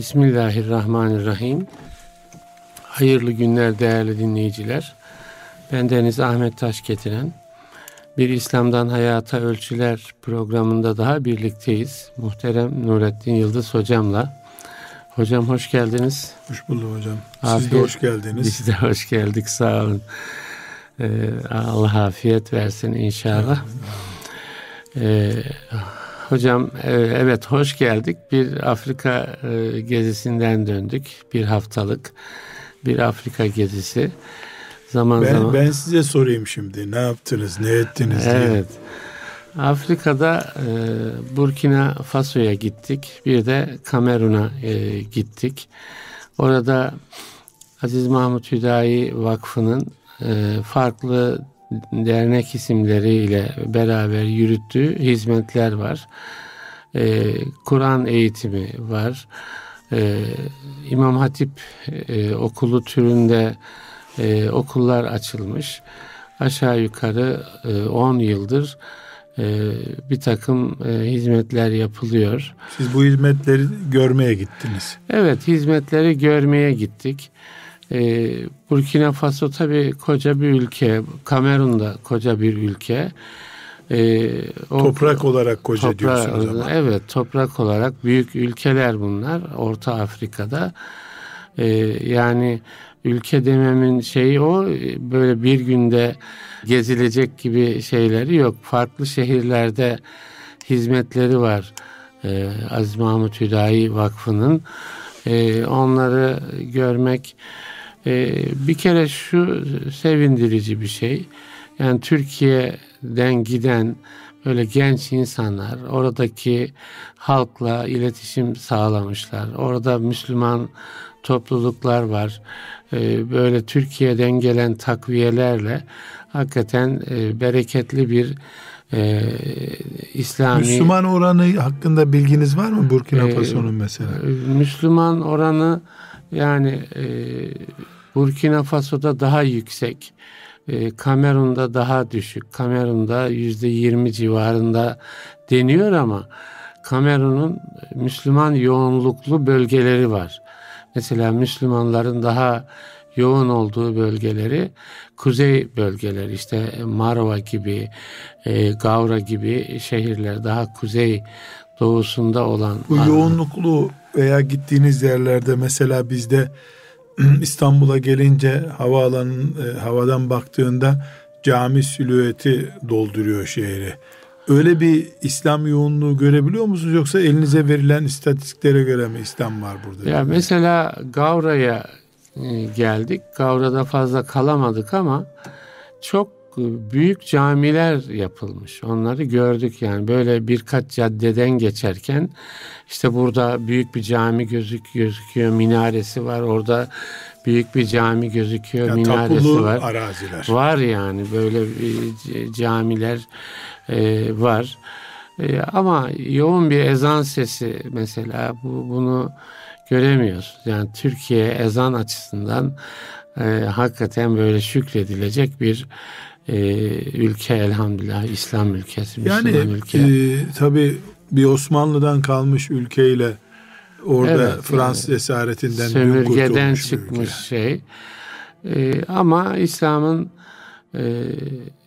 Bismillahirrahmanirrahim. Hayırlı günler değerli dinleyiciler. Ben Deniz Ahmet Taş getiren bir İslam'dan Hayata Ölçüler programında daha birlikteyiz. Muhterem Nurettin Yıldız hocamla. Hocam hoş geldiniz. Hoş bulduk hocam. Afiyet, Siz de hoş geldiniz. Biz de hoş geldik sağ olun. Ee, Allah afiyet versin inşallah. Ee, hocam e, evet hoş geldik. Bir Afrika e, gezisinden döndük. Bir haftalık bir Afrika gezisi. Zaman ben, zaman. Ben size sorayım şimdi. Ne yaptınız, ne ettiniz diye. Evet. Afrika'da e, Burkina Faso'ya gittik. Bir de Kamerun'a e, gittik. Orada Aziz Mahmut Hüdayi Vakfı'nın e, farklı dernek isimleriyle beraber yürüttüğü hizmetler var. E, Kur'an eğitimi var. E, İmam Hatip e, okulu türünde e, okullar açılmış. Aşağı yukarı 10 e, yıldır e, bir takım e, hizmetler yapılıyor. Siz bu hizmetleri görmeye gittiniz. Evet hizmetleri görmeye gittik. E, Burkina Faso tabi koca bir ülke. Kamerun da koca bir ülke. E, o, toprak olarak koca toprak, diyorsunuz ama. Evet toprak olarak büyük ülkeler bunlar Orta Afrika'da. E, yani ülke dememin şeyi o böyle bir günde gezilecek gibi şeyleri yok. Farklı şehirlerde hizmetleri var. Ee, Aziz Mahmut Hüdayi Vakfı'nın. Ee, onları görmek e, bir kere şu sevindirici bir şey. Yani Türkiye'den giden böyle genç insanlar oradaki halkla iletişim sağlamışlar. Orada Müslüman topluluklar var. Ee, böyle Türkiye'den gelen takviyelerle hakikaten e, bereketli bir e, İslami Müslüman oranı hakkında bilginiz var mı Burkina e, Faso'nun mesela? Müslüman oranı yani e, Burkina Faso'da daha yüksek. E, Kamerun'da daha düşük. Kamerun'da yüzde yirmi civarında deniyor ama Kamerun'un Müslüman yoğunluklu bölgeleri var. Mesela Müslümanların daha yoğun olduğu bölgeleri kuzey bölgeleri işte Marva gibi, e, Gavra gibi şehirler daha kuzey doğusunda olan. Bu yoğunluklu veya gittiğiniz yerlerde mesela bizde İstanbul'a gelince havaalanın e, havadan baktığında cami silüeti dolduruyor şehri. Öyle bir İslam yoğunluğu görebiliyor musunuz yoksa elinize verilen istatistiklere göre mi İslam var burada? Ya mesela Gavra'ya e, geldik. Gavra'da fazla kalamadık ama çok büyük camiler yapılmış. Onları gördük yani böyle birkaç caddeden geçerken işte burada büyük bir cami gözük gözüküyor, minaresi var. Orada büyük bir cami gözüküyor, yani minaresi var. araziler. Var yani böyle camiler e, var. E, ama yoğun bir ezan sesi mesela bu bunu göremiyoruz. Yani Türkiye ezan açısından e, hakikaten böyle şükredilecek bir e, ülke elhamdülillah İslam ülkesi, Müslüman yani, ülke. E, tabii bir Osmanlı'dan kalmış ülkeyle orada evet, Fransız yani, esaretinden sömürgeden çıkmış şey. E, ama İslam'ın e,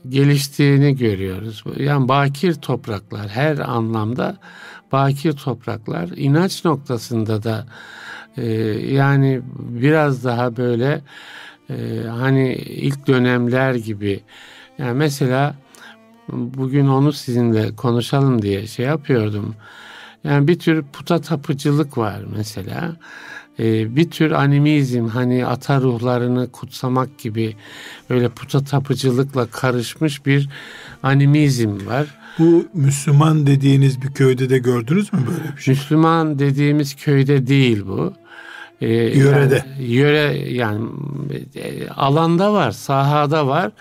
geliştiğini görüyoruz. Yani bakir topraklar her anlamda bakir topraklar inanç noktasında da e, yani biraz daha böyle e, hani ilk dönemler gibi yani mesela bugün onu sizinle konuşalım diye şey yapıyordum. Yani bir tür puta tapıcılık var mesela. Ee, bir tür animizm hani ata ruhlarını kutsamak gibi öyle puta tapıcılıkla karışmış bir animizm var. Bu Müslüman dediğiniz bir köyde de gördünüz mü böyle bir şey? Müslüman dediğimiz köyde değil bu. Ee, Yörede. Yani, yöre yani e, alanda var, sahada var.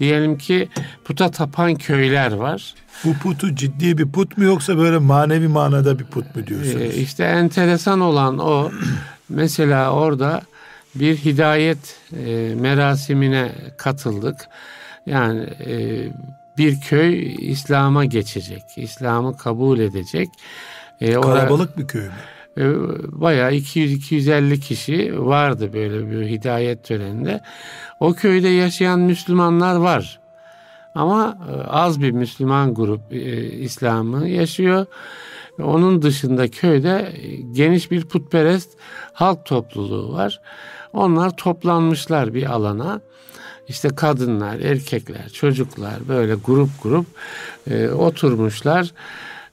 Diyelim ki puta tapan köyler var. Bu putu ciddi bir put mu yoksa böyle manevi manada bir put mu diyorsunuz? Ee, işte enteresan olan o. mesela orada bir hidayet e, merasimine katıldık. Yani e, bir köy İslam'a geçecek, İslam'ı kabul edecek. E, Kalabalık bir köy mü? E, bayağı 200-250 kişi vardı böyle bir hidayet töreninde. O köyde yaşayan Müslümanlar var. Ama e, az bir Müslüman grup e, İslam'ı yaşıyor. Onun dışında köyde geniş bir putperest halk topluluğu var. Onlar toplanmışlar bir alana. İşte kadınlar, erkekler, çocuklar böyle grup grup e, oturmuşlar.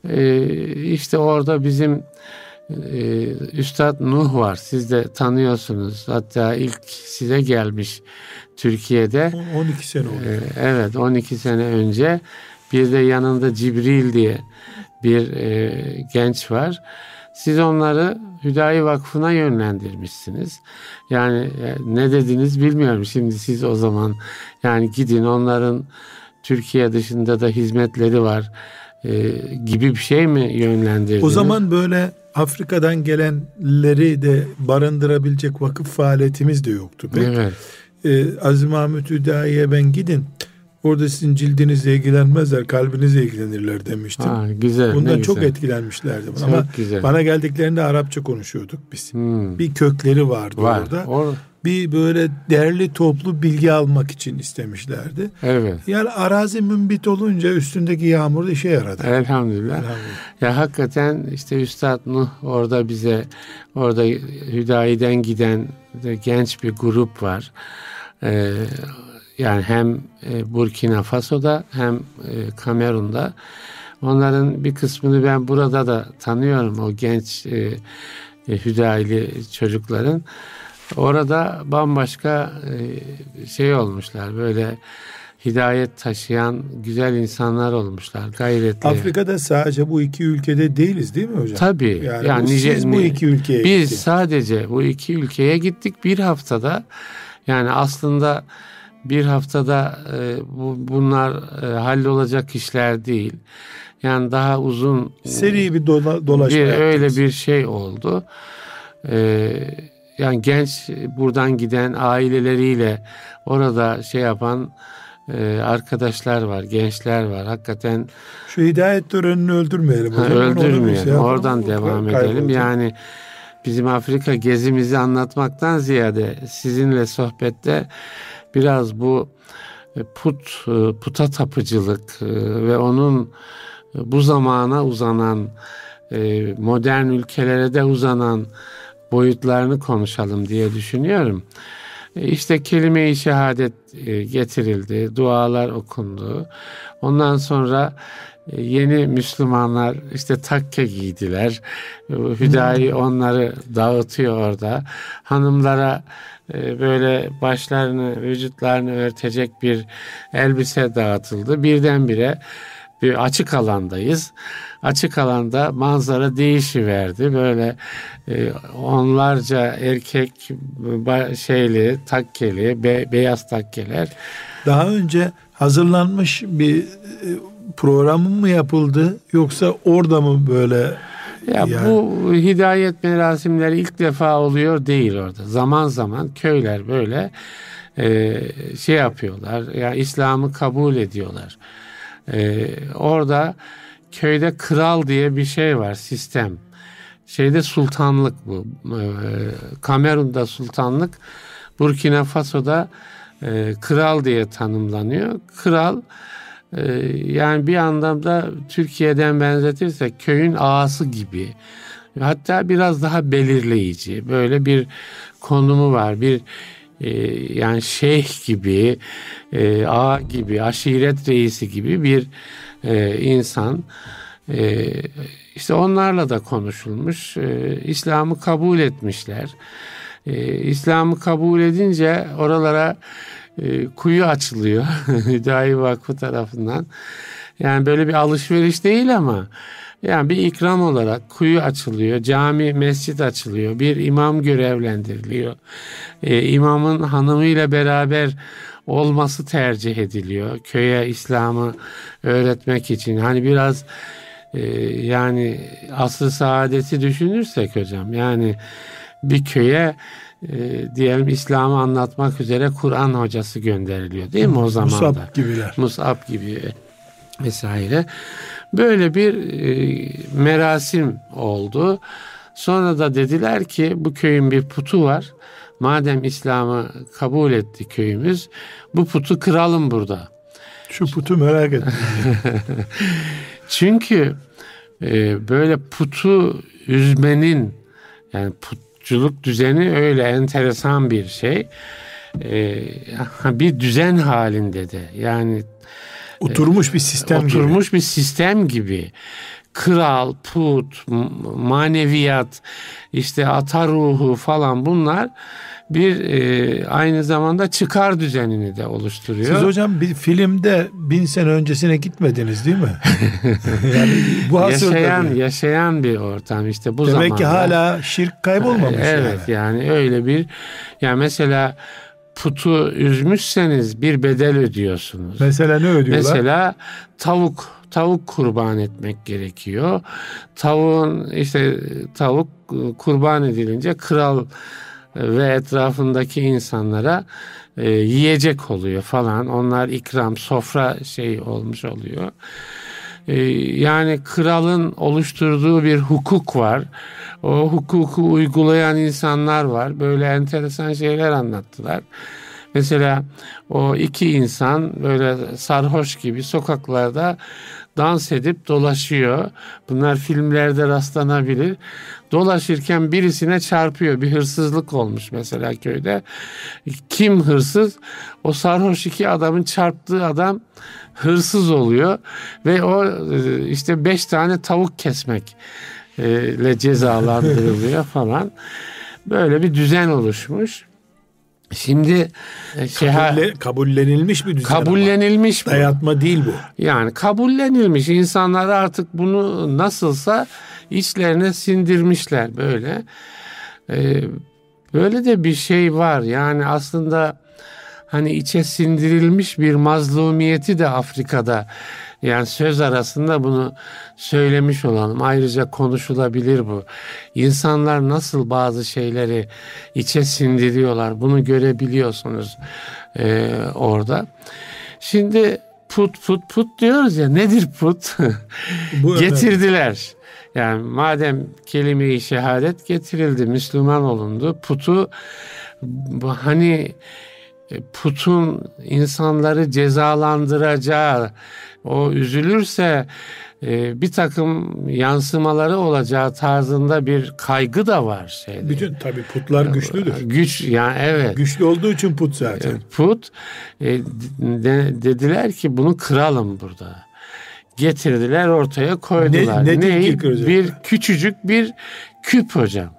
E, işte orada bizim e, Üstad Nuh var. Siz de tanıyorsunuz. Hatta ilk size gelmiş Türkiye'de. 12 sene oldu. E, evet 12 sene önce. Bir de yanında Cibril diye bir e, genç var. Siz onları Hüdayi Vakfı'na yönlendirmişsiniz. Yani e, ne dediniz bilmiyorum. Şimdi siz o zaman yani gidin onların Türkiye dışında da hizmetleri var e, gibi bir şey mi yönlendirdiniz? O zaman böyle Afrika'dan gelenleri de barındırabilecek vakıf faaliyetimiz de yoktu. Pek. Evet. Ee, Aziz Mahmut Hüdayi'ye ben gidin Orada sizin cildinizle ilgilenmezler, kalbinizle ilgilenirler demiştim. Ha, güzel. Bundan çok güzel. etkilenmişlerdi. Çok Ama güzel. bana geldiklerinde Arapça konuşuyorduk biz. Hmm. Bir kökleri vardı Var. orada. Or bir böyle değerli toplu bilgi almak için istemişlerdi. Evet. Yani arazi mümbit olunca üstündeki yağmur da işe yaradı. Elhamdülillah. Elhamdülillah. Ya hakikaten işte Üstad Nuh orada bize orada Hüdayi'den giden de genç bir grup var. Ee, yani hem e, Burkina Faso'da hem e, Kamerun'da. Onların bir kısmını ben burada da tanıyorum o genç e, hüdayili çocukların. Orada bambaşka şey olmuşlar böyle hidayet taşıyan güzel insanlar olmuşlar gayretli. Afrika'da sadece bu iki ülkede değiliz değil mi hocam? Tabii. Yani, yani bu, siz bu iki ülkeye Biz gittik. sadece bu iki ülkeye gittik bir haftada yani aslında bir haftada e, bu, bunlar e, hallolacak işler değil. Yani daha uzun seri bir dola, dolaşma bir, öyle bir şey oldu. E, yani genç buradan giden aileleriyle orada şey yapan e, arkadaşlar var, gençler var. Hakikaten şu hidayet törenini öldürmeyelim. Ha, öldürmeyelim. Şey Oradan devam edelim. Yani bizim Afrika gezimizi anlatmaktan ziyade sizinle sohbette biraz bu e, put e, puta tapıcılık e, ve onun bu zamana uzanan modern ülkelere de uzanan boyutlarını konuşalım diye düşünüyorum. İşte kelime-i şehadet getirildi, dualar okundu. Ondan sonra yeni Müslümanlar işte takke giydiler. Hüdayi hmm. onları dağıtıyor orada. Hanımlara e, böyle başlarını, vücutlarını örtecek bir elbise dağıtıldı. Birdenbire bir açık alandayız. Açık alanda manzara değişiverdi. Böyle e, onlarca erkek şeyli, takkeli, be, beyaz takkeler. Daha önce hazırlanmış bir e, programı mı yapıldı yoksa orada mı böyle ya yani. bu hidayet merasimleri ilk defa oluyor değil orada. Zaman zaman köyler böyle e, şey yapıyorlar. Ya yani İslam'ı kabul ediyorlar. E, orada köyde kral diye bir şey var sistem. Şeyde sultanlık bu. E, Kamerun'da sultanlık, Burkina Faso'da e, kral diye tanımlanıyor. Kral ee, yani bir anlamda Türkiye'den benzetirsek köyün ağası gibi. Hatta biraz daha belirleyici. Böyle bir konumu var. Bir e, yani şeyh gibi, e, ağa gibi, aşiret reisi gibi bir e, insan. E, işte onlarla da konuşulmuş. E, İslam'ı kabul etmişler. E, İslam'ı kabul edince oralara e, kuyu açılıyor Hüdayi Vakfı tarafından. Yani böyle bir alışveriş değil ama yani bir ikram olarak kuyu açılıyor, cami, mescit açılıyor, bir imam görevlendiriliyor. Ee, imamın hanımıyla beraber olması tercih ediliyor. Köye İslam'ı öğretmek için. Hani biraz e, yani asr saadeti düşünürsek hocam yani bir köye e, diyelim İslam'ı anlatmak üzere Kur'an hocası gönderiliyor değil mi o zaman Musab gibiler. Musab gibi vesaire. Böyle bir e, merasim oldu. Sonra da dediler ki bu köyün bir putu var. Madem İslam'ı kabul etti köyümüz bu putu kıralım burada. Şu putu merak ettim. Çünkü e, böyle putu üzmenin yani putçuluk düzeni öyle enteresan bir şey. E, bir düzen halinde de yani oturmuş bir sistem oturmuş gibi. bir sistem gibi kral, put, maneviyat, işte ata ruhu falan bunlar bir e, aynı zamanda çıkar düzenini de oluşturuyor. Siz hocam bir filmde bin sene öncesine gitmediniz değil mi? yani bu yaşayan tabii. yaşayan bir ortam işte bu Demek zamanda. ki hala şirk kaybolmamış. Evet yani. yani öyle bir yani mesela putu üzmüşseniz bir bedel ödüyorsunuz. Mesela ne ödüyorlar? Mesela tavuk tavuk kurban etmek gerekiyor. Tavuğun işte tavuk kurban edilince kral ve etrafındaki insanlara e, yiyecek oluyor falan. Onlar ikram, sofra şey olmuş oluyor. E, yani kralın oluşturduğu bir hukuk var. O hukuku uygulayan insanlar var. Böyle enteresan şeyler anlattılar. Mesela o iki insan böyle sarhoş gibi sokaklarda dans edip dolaşıyor. Bunlar filmlerde rastlanabilir. Dolaşırken birisine çarpıyor. Bir hırsızlık olmuş mesela köyde. Kim hırsız? O sarhoş iki adamın çarptığı adam hırsız oluyor ve o e, işte beş tane tavuk kesmek e, cezalandırılıyor falan. Böyle bir düzen oluşmuş. Şimdi e, Kabulle, kabullenilmiş bir düzen kabullenilmiş ama. bu. Dayatma değil bu. Yani kabullenilmiş. İnsanlar artık bunu nasılsa içlerine sindirmişler böyle. Ee, böyle de bir şey var. Yani aslında hani içe sindirilmiş bir mazlumiyeti de Afrika'da yani söz arasında bunu söylemiş olalım. Ayrıca konuşulabilir bu. İnsanlar nasıl bazı şeyleri içe sindiriyorlar bunu görebiliyorsunuz e, orada. Şimdi put put put diyoruz ya nedir put? Bu Getirdiler. Yani madem kelime-i şehadet getirildi, Müslüman olundu, putu hani putun insanları cezalandıracağı, o üzülürse e, bir takım yansımaları olacağı tarzında bir kaygı da var şeyde. Bütün tabi putlar güçlüdür. Güç yani evet. Güçlü olduğu için put zaten. E, put e, de, dediler ki bunu kıralım burada. Getirdiler ortaya koydular. Ne, ne Neyi? Bir küçücük bir küp hocam.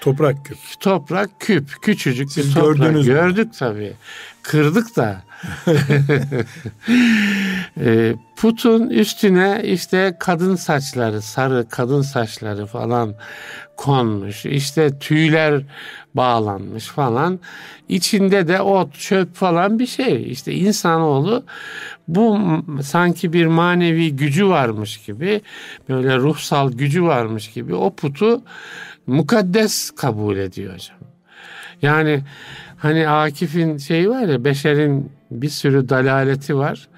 Toprak küp. Toprak küp. Küçücük Siz bir toprak. Gördünüz Gördük mü? tabii. Kırdık da. e, putun üstüne işte kadın saçları, sarı kadın saçları falan konmuş. İşte tüyler bağlanmış falan. İçinde de ot, çöp falan bir şey. İşte insanoğlu bu sanki bir manevi gücü varmış gibi, böyle ruhsal gücü varmış gibi o putu mukaddes kabul ediyor hocam. Yani hani Akif'in şeyi var ya beşerin bir sürü dalaleti var.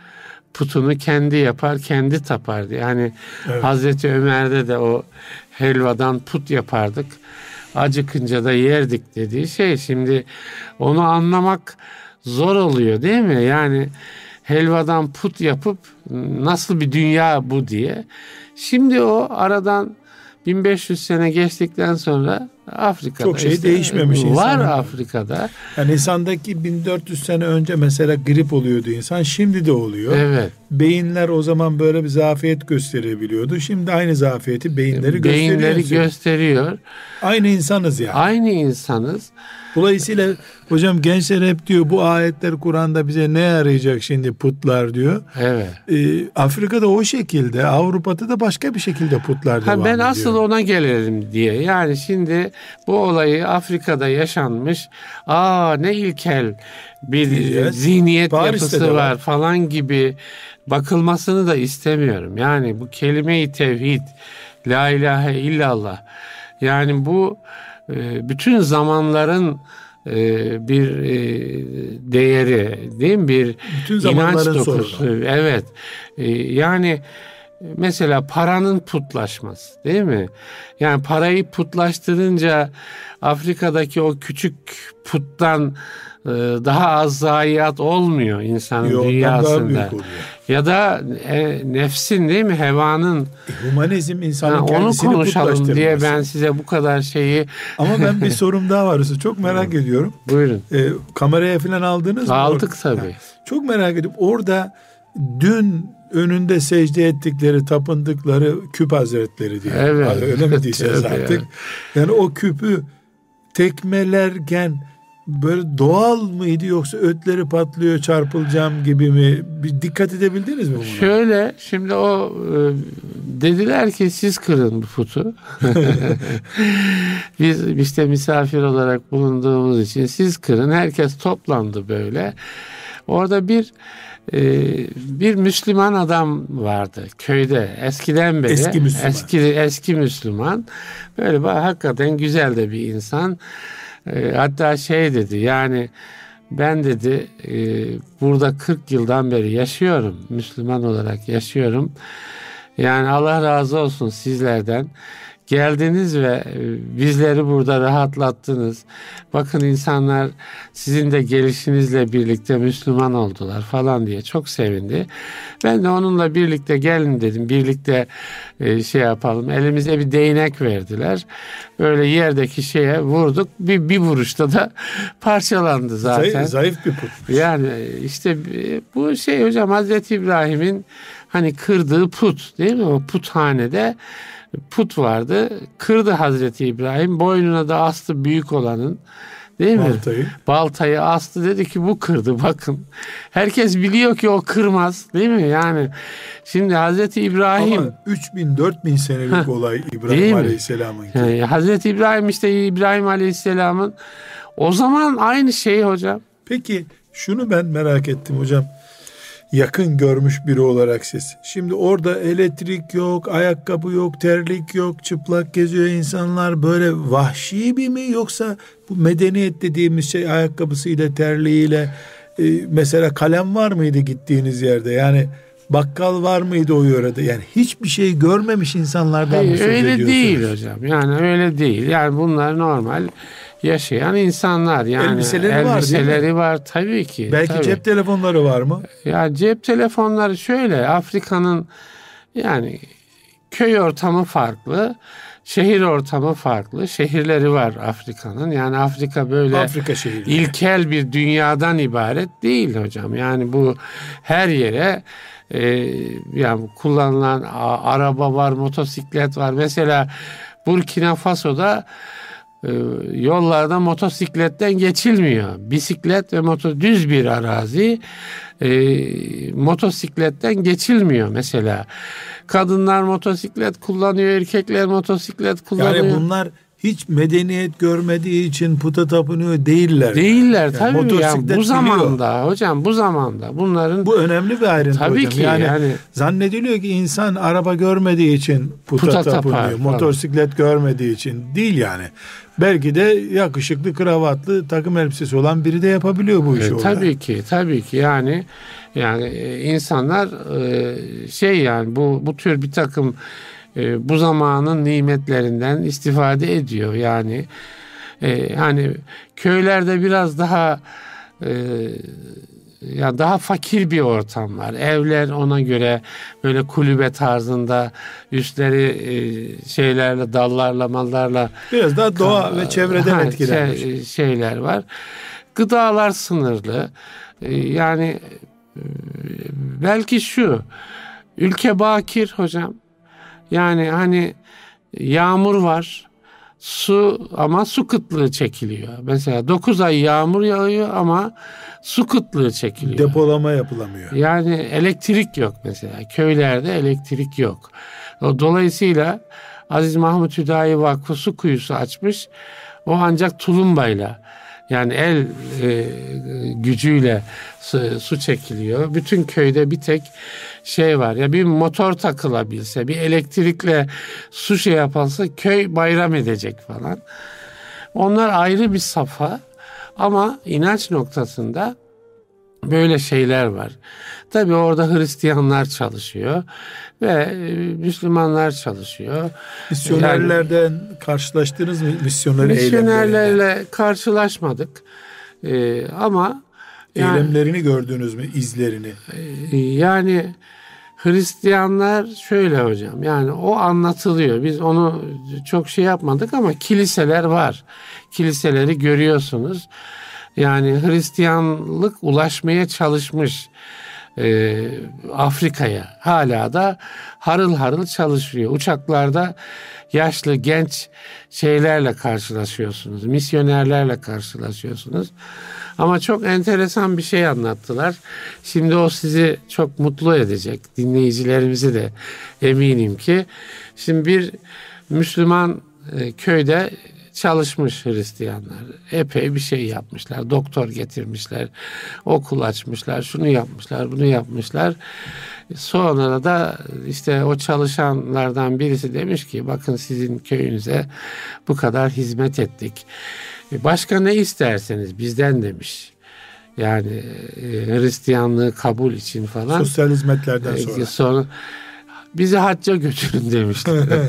Putunu kendi yapar, kendi tapardı. Yani evet. Hazreti Ömer'de de o helvadan put yapardık. Acıkınca da yerdik dediği şey. Şimdi onu anlamak zor oluyor değil mi? Yani helvadan put yapıp nasıl bir dünya bu diye. Şimdi o aradan 1500 sene geçtikten sonra Afrika'da çok şey işte, değişmemiş var insanın. Afrika'da. Yani insandaki 1400 sene önce mesela grip oluyordu insan şimdi de oluyor. Evet. Beyinler o zaman böyle bir zafiyet gösterebiliyordu. Şimdi aynı zafiyeti beyinleri, beyinleri gösteriyor. gösteriyor. Aynı insanız yani. Aynı insanız. Dolayısıyla hocam gençler hep diyor bu ayetler Kur'an'da bize ne yarayacak şimdi putlar diyor. Evet. Ee, Afrika'da o şekilde Avrupa'da da başka bir şekilde putlar devam ha, ben ediyor. asıl ona gelelim diye. Yani şimdi bu olayı Afrika'da yaşanmış. Aa ne ilkel bir evet. zihniyet Paris'te yapısı var. var falan gibi bakılmasını da istemiyorum. Yani bu kelime-i tevhid la ilahe illallah yani bu bütün zamanların e, bir e, değeri değil mi? Bir bütün inanç dokusu. Evet. Yani mesela paranın putlaşması değil mi? Yani parayı putlaştırınca Afrika'daki o küçük puttan daha az zayiat olmuyor insanın Yok, dünyasında. Ya da e, nefsin değil mi? Hevanın. E, humanizm insanın ha, onu konuşalım diye ben size bu kadar şeyi... Ama ben bir sorum daha var. Çok merak ediyorum. Buyurun. E, kameraya falan aldınız mı? Aldık tabii. Ha, çok merak ediyorum. Orada dün önünde secde ettikleri, tapındıkları küp hazretleri diye. Evet. Öyle mi diyeceğiz artık? Yani. yani o küpü tekmelerken böyle doğal mıydı yoksa ötleri patlıyor çarpılacağım gibi mi? Bir dikkat edebildiniz mi buna? Şöyle şimdi o e, dediler ki siz kırın bu putu. Biz işte misafir olarak bulunduğumuz için siz kırın. Herkes toplandı böyle. Orada bir e, bir Müslüman adam vardı köyde eskiden beri eski Müslüman. eski eski Müslüman böyle hakikaten güzel de bir insan e, hatta şey dedi yani ben dedi e, burada 40 yıldan beri yaşıyorum Müslüman olarak yaşıyorum. Yani Allah razı olsun sizlerden geldiniz ve e, bizleri burada rahatlattınız. Bakın insanlar sizin de gelişinizle birlikte Müslüman oldular falan diye çok sevindi. Ben de onunla birlikte gelin dedim. Birlikte e, şey yapalım. Elimize bir değnek verdiler. Böyle yerdeki şeye vurduk. Bir, bir vuruşta da parçalandı zaten. Zayıf, zayıf bir put. Yani işte bu şey hocam Hazreti İbrahim'in hani kırdığı put değil mi? O puthanede put vardı. Kırdı Hazreti İbrahim. Boynuna da astı büyük olanın. Değil mi? Baltayı. Baltayı astı dedi ki bu kırdı bakın. Herkes biliyor ki o kırmaz değil mi? Yani şimdi Hazreti İbrahim. Ama 3000 4000 senelik olay İbrahim Aleyhisselam'ın. Yani Hazreti İbrahim işte İbrahim Aleyhisselam'ın o zaman aynı şey hocam. Peki şunu ben merak ettim hocam yakın görmüş biri olarak siz. Şimdi orada elektrik yok, ayakkabı yok, terlik yok, çıplak geziyor insanlar. Böyle vahşi bir mi yoksa bu medeniyet dediğimiz şey ayakkabısıyla, terliğiyle e, mesela kalem var mıydı gittiğiniz yerde? Yani bakkal var mıydı o yörede? Yani hiçbir şey görmemiş insanlardan Hayır, mı söz Öyle değil hocam. Yani öyle değil. Yani bunlar normal yaşayan insanlar yani elbiseleri, elbiseleri var, var tabii ki. Belki tabii. cep telefonları var mı? Ya cep telefonları şöyle Afrika'nın yani köy ortamı farklı. Şehir ortamı farklı. Şehirleri var Afrika'nın. Yani Afrika böyle Afrika şehirleri. ilkel bir dünyadan ibaret değil hocam. Yani bu her yere e, yani kullanılan araba var, motosiklet var. Mesela Burkina Faso'da yollarda motosikletten geçilmiyor. Bisiklet ve motor düz bir arazi e, motosikletten geçilmiyor mesela. Kadınlar motosiklet kullanıyor, erkekler motosiklet kullanıyor. Yani bunlar hiç medeniyet görmediği için puta tapınıyor değiller. Değiller yani. tabii yani bu zamanda biliyor. hocam bu zamanda bunların bu önemli bir ayrıntı tabii hocam. ki yani, yani zannediliyor ki insan araba görmediği için puta, puta tapınıyor. Tapar, motosiklet görmediği için değil yani. Belki de yakışıklı kravatlı takım elbisesi olan biri de yapabiliyor bu işi. E, tabii ki tabii ki yani yani e, insanlar e, şey yani bu bu tür bir takım e, bu zamanın nimetlerinden istifade ediyor. Yani e, hani köylerde biraz daha e, ya daha fakir bir ortam var. Evler ona göre böyle kulübe tarzında üstleri e, şeylerle dallarla mallarla biraz daha doğa ve çevreden ha, etkilenmiş şey, şeyler var. Gıdalar sınırlı. E, yani e, belki şu ülke bakir hocam. Yani hani yağmur var. Su ama su kıtlığı çekiliyor. Mesela 9 ay yağmur yağıyor ama su kıtlığı çekiliyor. Depolama yapılamıyor. Yani elektrik yok mesela. Köylerde elektrik yok. Dolayısıyla Aziz Mahmut Hüdayi Vakfı su kuyusu açmış. O ancak tulumbayla yani el e, gücüyle su, su çekiliyor. Bütün köyde bir tek şey var ya bir motor takılabilse bir elektrikle su şey yapılsa köy bayram edecek falan. Onlar ayrı bir safa ama inanç noktasında böyle şeyler var. Tabi orada Hristiyanlar çalışıyor ve e, Müslümanlar çalışıyor. Misyonerlerden yani, karşılaştınız mı? Misyoner misyonerlerle karşılaşmadık. Ee, ama yani, eylemlerini gördünüz mü? izlerini? E, yani Hristiyanlar şöyle hocam yani o anlatılıyor. Biz onu çok şey yapmadık ama kiliseler var. Kiliseleri görüyorsunuz. Yani Hristiyanlık ulaşmaya çalışmış e, Afrika'ya. Hala da harıl harıl çalışıyor. Uçaklarda yaşlı genç şeylerle karşılaşıyorsunuz. Misyonerlerle karşılaşıyorsunuz. Ama çok enteresan bir şey anlattılar. Şimdi o sizi çok mutlu edecek. Dinleyicilerimizi de eminim ki. Şimdi bir Müslüman e, köyde çalışmış Hristiyanlar. Epey bir şey yapmışlar. Doktor getirmişler. Okul açmışlar. Şunu yapmışlar. Bunu yapmışlar. Sonra da işte o çalışanlardan birisi demiş ki bakın sizin köyünüze bu kadar hizmet ettik. E, başka ne isterseniz bizden demiş. Yani e, Hristiyanlığı kabul için falan. Sosyal hizmetlerden e, sonra. sonra bizi hacca götürün demişler.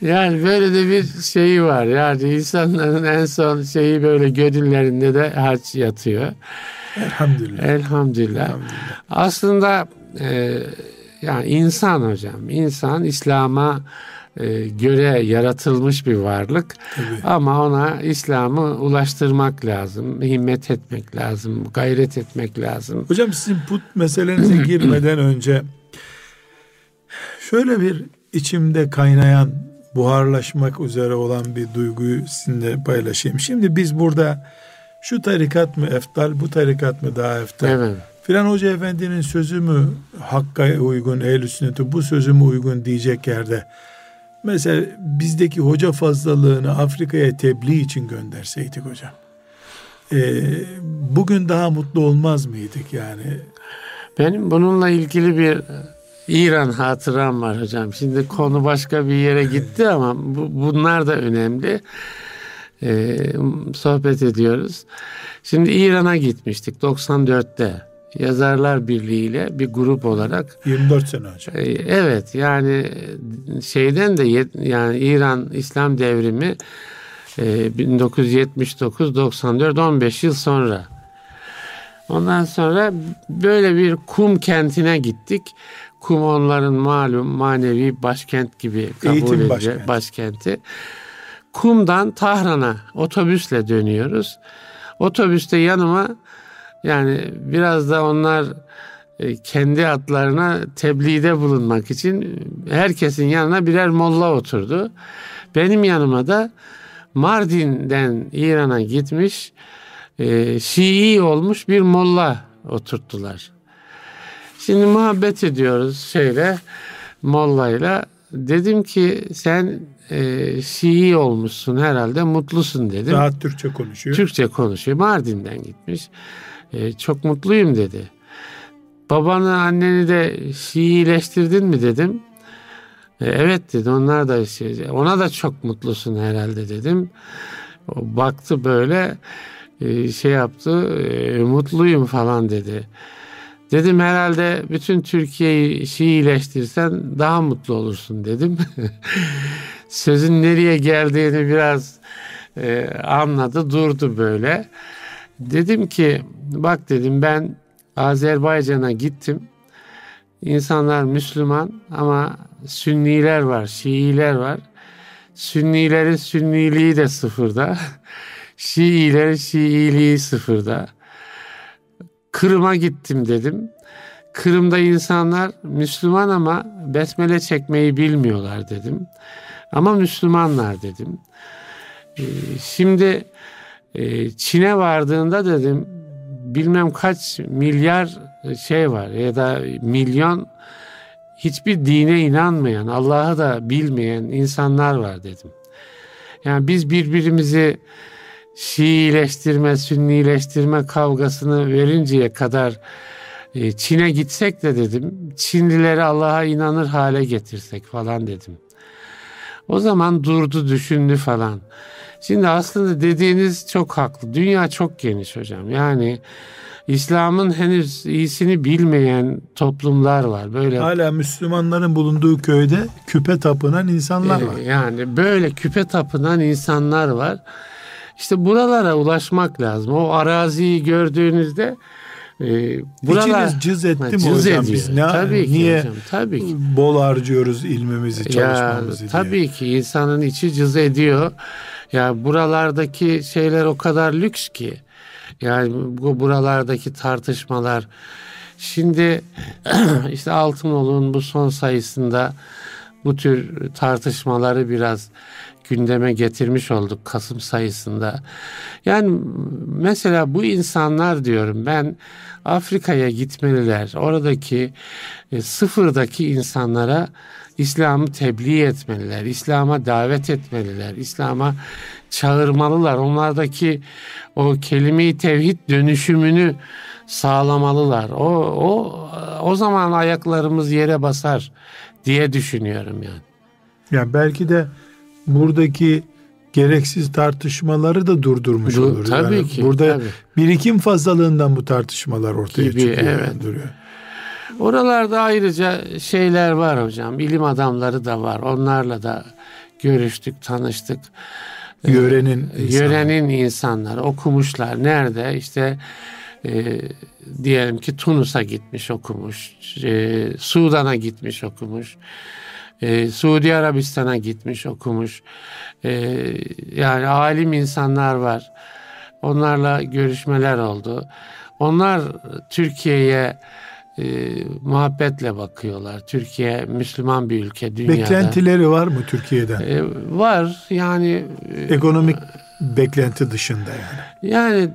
yani böyle de bir şeyi var. Yani insanların en son şeyi böyle gönüllerinde de hac yatıyor. Elhamdülillah. Elhamdülillah. Elhamdülillah. Aslında e, yani insan hocam, insan İslam'a e, göre yaratılmış bir varlık. Tabii. Ama ona İslam'ı ulaştırmak lazım, himmet etmek lazım, gayret etmek lazım. Hocam sizin put meselenize girmeden önce şöyle bir içimde kaynayan, buharlaşmak üzere olan bir duyguyu sizinle paylaşayım. Şimdi biz burada şu tarikat mı eftal, bu tarikat mı daha eftal? Evet. Filan Hoca Efendi'nin sözü mü hakka uygun, ehl sünneti bu sözü mü uygun diyecek yerde Mesela bizdeki hoca fazlalığını Afrika'ya tebliğ için gönderseydik hocam. E, bugün daha mutlu olmaz mıydık yani? Benim bununla ilgili bir İran hatıram var hocam. Şimdi konu başka bir yere gitti ama bu, bunlar da önemli. Ee, sohbet ediyoruz. Şimdi İran'a gitmiştik 94'te. Yazarlar Birliği ile bir grup olarak 24 sene önce. E, evet yani şeyden de yani İran İslam devrimi 1979 94 15 yıl sonra. Ondan sonra böyle bir kum kentine gittik. Kum onların malum manevi başkent gibi kabul edilir başkenti. başkenti. Kum'dan Tahran'a otobüsle dönüyoruz. Otobüste yanıma yani biraz da onlar e, kendi adlarına tebliğde bulunmak için herkesin yanına birer molla oturdu. Benim yanıma da Mardin'den İran'a gitmiş e, Şii olmuş bir molla oturttular. Şimdi muhabbet ediyoruz şeyle mollayla. Dedim ki sen e, Şii olmuşsun herhalde mutlusun dedim. Rahat Türkçe konuşuyor. Türkçe konuşuyor. Mardin'den gitmiş. E, çok mutluyum dedi. Babanı anneni de Şiileştirdin mi dedim. E, evet dedi onlar da şey, ona da çok mutlusun herhalde dedim. O baktı böyle e, şey yaptı e, mutluyum falan dedi. Dedim herhalde bütün Türkiye'yi Şiileştirsen daha mutlu olursun dedim. Sözün nereye geldiğini biraz e, anladı durdu böyle. Dedim ki bak dedim ben Azerbaycan'a gittim. İnsanlar Müslüman ama Sünniler var, Şiiler var. Sünnilerin Sünniliği de sıfırda. Şiilerin Şiiliği sıfırda. Kırım'a gittim dedim. Kırım'da insanlar Müslüman ama besmele çekmeyi bilmiyorlar dedim. Ama Müslümanlar dedim. Ee, şimdi e, Çin'e vardığında dedim bilmem kaç milyar şey var ya da milyon hiçbir dine inanmayan, Allah'ı da bilmeyen insanlar var dedim. Yani biz birbirimizi Şiileştirme, Sünnileştirme kavgasını verinceye kadar e, Çin'e gitsek de dedim, Çinlileri Allah'a inanır hale getirsek falan dedim. O zaman durdu, düşündü falan. Şimdi aslında dediğiniz çok haklı. Dünya çok geniş hocam. Yani İslam'ın henüz iyisini bilmeyen toplumlar var. Böyle hala Müslümanların bulunduğu köyde küpe tapınan insanlar var. Yani böyle küpe tapınan insanlar var. İşte buralara ulaşmak lazım. O araziyi gördüğünüzde e, buralar İçiniz cız etti mi cız hocam? Ediyor. Biz ne, tabii ki niye hocam, tabii ki. bol harcıyoruz ilmimizi, çalışmamızı ya, diye. Tabii ki insanın içi cız ediyor. Ya buralardaki şeyler o kadar lüks ki. Yani bu buralardaki tartışmalar. Şimdi işte Altınoluk'un bu son sayısında bu tür tartışmaları biraz gündeme getirmiş olduk Kasım sayısında. Yani mesela bu insanlar diyorum ben Afrika'ya gitmeliler. Oradaki e, sıfırdaki insanlara İslam'ı tebliğ etmeliler. İslam'a davet etmeliler. İslam'a çağırmalılar. Onlardaki o kelime-i tevhid dönüşümünü sağlamalılar. O o o zaman ayaklarımız yere basar diye düşünüyorum yani. Ya belki de buradaki gereksiz tartışmaları da durdurmuş Dur, olur. Tabii yani ki. Burada tabii. birikim fazlalığından bu tartışmalar ortaya Gibi, çıkıyor. Evet. Duruyor. Oralarda ayrıca şeyler var hocam. Bilim adamları da var. Onlarla da görüştük, tanıştık. Yörenin ee, insanları. Yörenin insanları okumuşlar. Nerede? İşte e, diyelim ki Tunus'a gitmiş okumuş. E, Sudan'a gitmiş okumuş. E, Suudi Arabistan'a gitmiş okumuş. E, yani alim insanlar var. Onlarla görüşmeler oldu. Onlar Türkiye'ye e, muhabbetle bakıyorlar. Türkiye Müslüman bir ülke dünyada. Beklentileri var mı Türkiye'den? E, var yani. E, Ekonomik beklenti dışında yani. Yani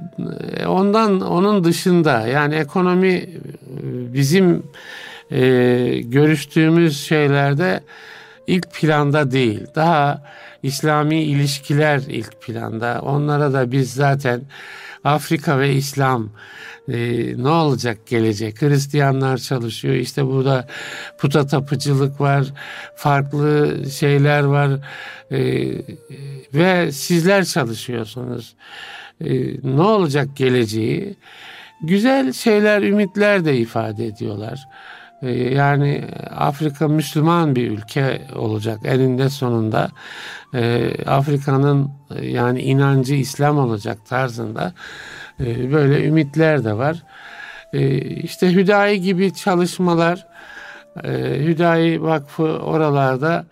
e, ondan onun dışında yani ekonomi e, bizim e, görüştüğümüz şeylerde ilk planda değil. Daha İslami ilişkiler ilk planda. Onlara da biz zaten Afrika ve İslam e, ne olacak gelecek? Hristiyanlar çalışıyor. İşte burada puta tapıcılık var. Farklı şeyler var. E, ve sizler çalışıyorsunuz. E, ne olacak geleceği? Güzel şeyler, ümitler de ifade ediyorlar. E, yani Afrika Müslüman bir ülke olacak eninde sonunda. E, Afrika'nın yani inancı İslam olacak tarzında ee, böyle ümitler de var. Ee, işte Hüdayi gibi çalışmalar, e, Hüdayi Vakfı oralarda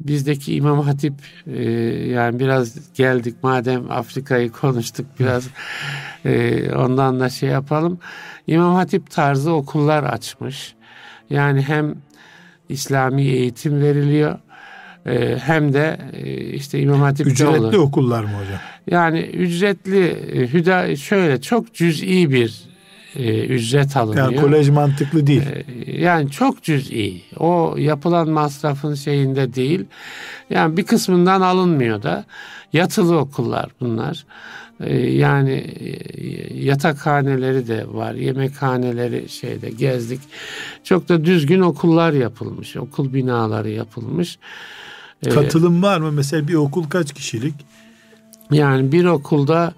bizdeki İmam Hatip e, yani biraz geldik madem Afrika'yı konuştuk biraz e, ondan da şey yapalım. İmam Hatip tarzı okullar açmış. Yani hem İslami eğitim veriliyor e, hem de e, işte İmam Hatip'te Ücretli olur. okullar mı hocam? Yani ücretli e, hüda şöyle çok cüz'i bir e, ücret alınıyor. Yani kolej mantıklı değil. E, yani çok cüz'i. O yapılan masrafın şeyinde değil. Yani bir kısmından alınmıyor da. Yatılı okullar bunlar. E, yani e, yatakhaneleri de var. Yemekhaneleri şeyde gezdik. Çok da düzgün okullar yapılmış. Okul binaları yapılmış. Ee, Katılım var mı? Mesela bir okul kaç kişilik? Yani bir okulda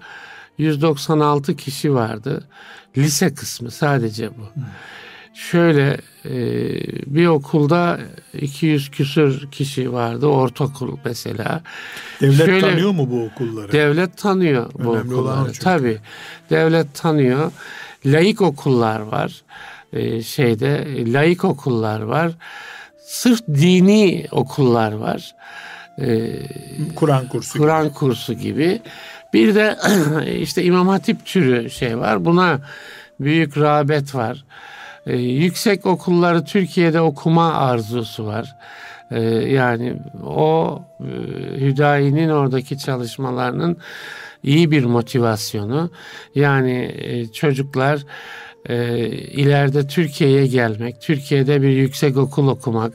196 kişi vardı. Lise kısmı sadece bu. Şöyle e, bir okulda 200 küsür kişi vardı. Ortaokul mesela. Devlet Şöyle, tanıyor mu bu okulları? Devlet tanıyor Önemli bu okulları. Tabii. Devlet tanıyor. Laik okullar var. E, şeyde laik okullar var sırf dini okullar var. Ee, Kur'an kursu. Kur'an gibi. kursu gibi. Bir de işte İmam Hatip türü şey var. Buna büyük rağbet var. Ee, yüksek okulları Türkiye'de okuma arzusu var. Ee, yani o e, Hüdayi'nin oradaki çalışmalarının iyi bir motivasyonu. Yani e, çocuklar e, ileride Türkiye'ye gelmek, Türkiye'de bir yüksek okul okumak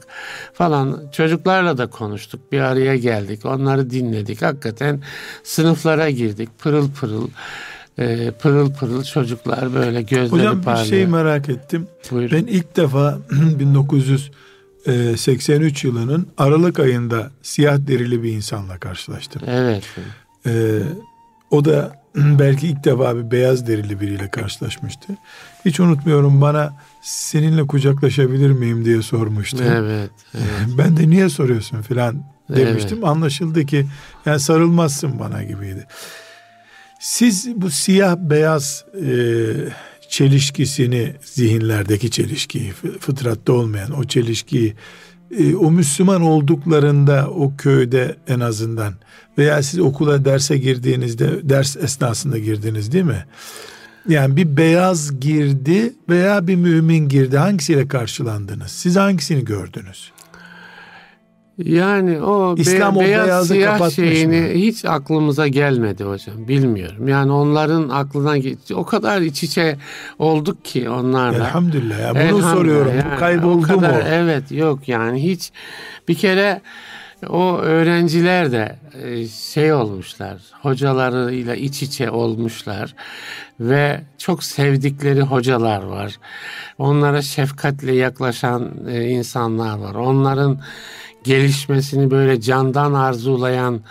falan çocuklarla da konuştuk. Bir araya geldik, onları dinledik. Hakikaten sınıflara girdik, pırıl pırıl. E, pırıl pırıl çocuklar böyle gözleri Hocam parlıyor. bir şey merak ettim. Buyurun. Ben ilk defa 1983 yılının Aralık ayında siyah derili bir insanla karşılaştım. Evet. Ee, o da belki ilk defa bir beyaz derili biriyle karşılaşmıştı. Hiç unutmuyorum bana seninle kucaklaşabilir miyim diye sormuştu. Evet. evet. Ben de niye soruyorsun filan demiştim. Evet. Anlaşıldı ki yani sarılmazsın bana gibiydi. Siz bu siyah beyaz e, çelişkisini zihinlerdeki çelişkiyi fıtratta olmayan o çelişkiyi e, o Müslüman olduklarında o köyde en azından veya siz okula derse girdiğinizde ders esnasında girdiniz değil mi? Yani bir beyaz girdi veya bir mümin girdi hangisiyle karşılandınız? Siz hangisini gördünüz? Yani o İslam be- o beyaz siyah şeyini mı? hiç aklımıza gelmedi hocam. Bilmiyorum. Yani onların aklından o kadar iç içe olduk ki onlarla. Elhamdülillah ya. Bunu Elhamdülillah soruyorum. Yani, Bu kayboldu kadar, mu? Evet yok yani hiç bir kere o öğrenciler de e, şey olmuşlar. Hocalarıyla iç içe olmuşlar ve çok sevdikleri hocalar var. Onlara şefkatle yaklaşan e, insanlar var. Onların gelişmesini böyle candan arzulayan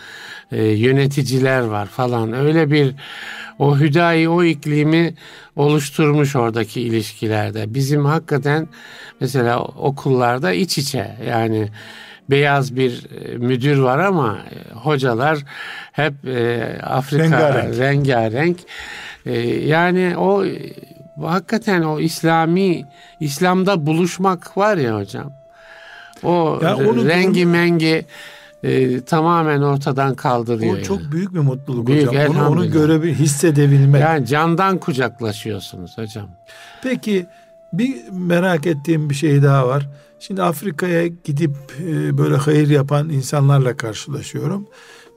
e, yöneticiler var falan. Öyle bir o hüdayi o iklimi oluşturmuş oradaki ilişkilerde. Bizim hakikaten mesela okullarda iç içe yani beyaz bir e, müdür var ama e, hocalar hep e, Afrika rengarenk. rengarenk. E, yani o hakikaten o İslami İslam'da buluşmak var ya hocam. O ya onu rengi bunu, mengi e, tamamen ortadan kaldırıyor. O yani. çok büyük bir mutluluk büyük, hocam. Onu, onu görebil, hissedebilmek. Yani candan kucaklaşıyorsunuz hocam. Peki bir merak ettiğim bir şey daha var. Şimdi Afrika'ya gidip e, böyle hayır yapan insanlarla karşılaşıyorum.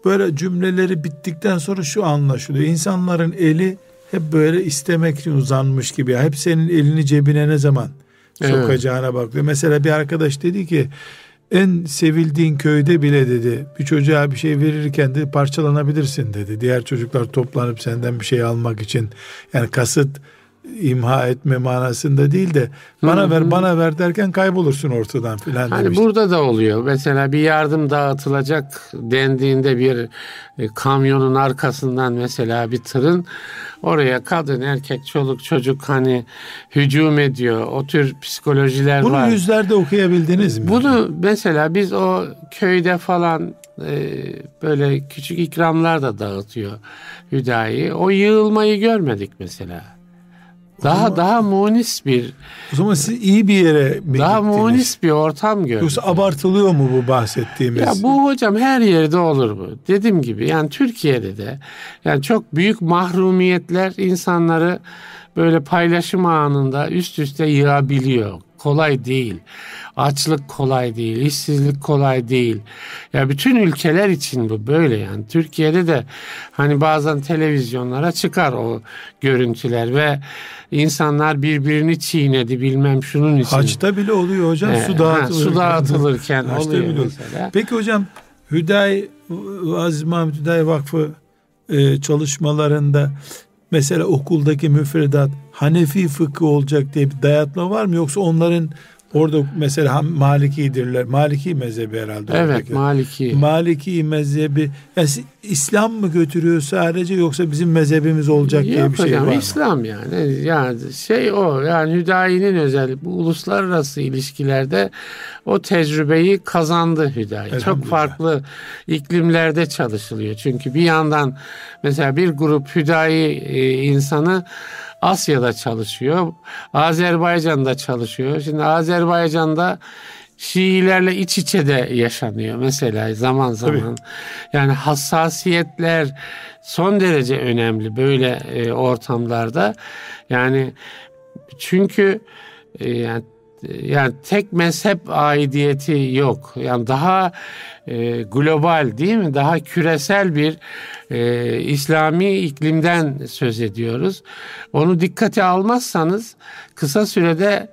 Böyle cümleleri bittikten sonra şu anlaşılıyor. İnsanların eli hep böyle istemek için uzanmış gibi. Hep senin elini cebine ne zaman sokacağına evet. bakıyor. Mesela bir arkadaş dedi ki en sevildiğin köyde bile dedi bir çocuğa bir şey verirken de parçalanabilirsin dedi. Diğer çocuklar toplanıp senden bir şey almak için yani kasıt imha etme manasında değil de bana Hı-hı. ver bana ver derken kaybolursun ortadan filan hani demiştim. burada da oluyor. Mesela bir yardım dağıtılacak dendiğinde bir e, kamyonun arkasından mesela bir tırın oraya kadın erkek çoluk çocuk hani hücum ediyor. O tür psikolojiler Bunu var. Bunu yüzlerde okuyabildiniz mi? Bunu mesela biz o köyde falan e, böyle küçük ikramlar da dağıtıyor Hüdayi. O yığılmayı görmedik mesela. Daha zaman, daha munis bir O zaman siz iyi bir yere mi Daha gittiniz? munis bir ortam gördük. Yoksa abartılıyor mu bu bahsettiğimiz? Ya bu hocam her yerde olur bu. Dediğim gibi yani Türkiye'de de yani çok büyük mahrumiyetler insanları böyle paylaşım anında üst üste yığabiliyor kolay değil. Açlık kolay değil, işsizlik kolay değil. Ya bütün ülkeler için bu böyle yani. Türkiye'de de hani bazen televizyonlara çıkar o görüntüler ve insanlar birbirini çiğnedi bilmem şunun için. Haçta bile oluyor hocam ee, su dağıtılırken. Ha, su dağıtılırken oluyor bile mesela. Peki hocam Hüday Aziz Mahmut Hüday Vakfı e, çalışmalarında mesela okuldaki müfredat Hanefi fıkı olacak diye bir dayatma var mı yoksa onların Orada mesela Malikidirler. Maliki mezhebi herhalde. Evet oradaki. Maliki. Maliki mezhebi. Yani İslam mı götürüyor sadece yoksa bizim mezhebimiz olacak Yok diye bir şey hocam, var mı? İslam yani. Yani şey o yani Hüdayi'nin özel bu uluslararası ilişkilerde o tecrübeyi kazandı Hüdayi. Çok farklı iklimlerde çalışılıyor. Çünkü bir yandan mesela bir grup Hüdayi e, insanı Asya'da çalışıyor. Azerbaycan'da çalışıyor. Şimdi Azerbaycan'da Şiilerle iç içe de yaşanıyor mesela zaman zaman. Tabii. Yani hassasiyetler son derece önemli böyle e, ortamlarda. Yani çünkü e, yani yani tek mezhep aidiyeti yok. Yani daha e, global değil mi? Daha küresel bir e, İslami iklimden söz ediyoruz. Onu dikkate almazsanız kısa sürede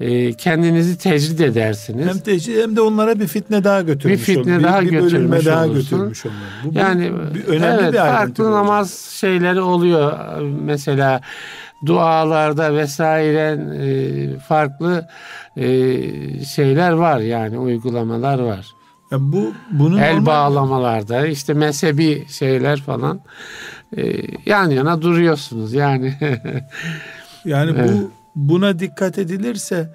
e, kendinizi tecrid edersiniz. Hem tecrid hem de onlara bir fitne daha götürmüş Bir fitne olur. daha bir, götürmüş bir daha olursun. götürmüş olur. Bu, yani bir, önemli evet, bir farklı namaz şeyleri oluyor. Mesela dualarda vesaire e, farklı e, şeyler var yani uygulamalar var. Yani bu bunun el normal- bağlamalarda işte mezhebi şeyler falan e, yan yana duruyorsunuz yani. Yani Evet. bu buna dikkat edilirse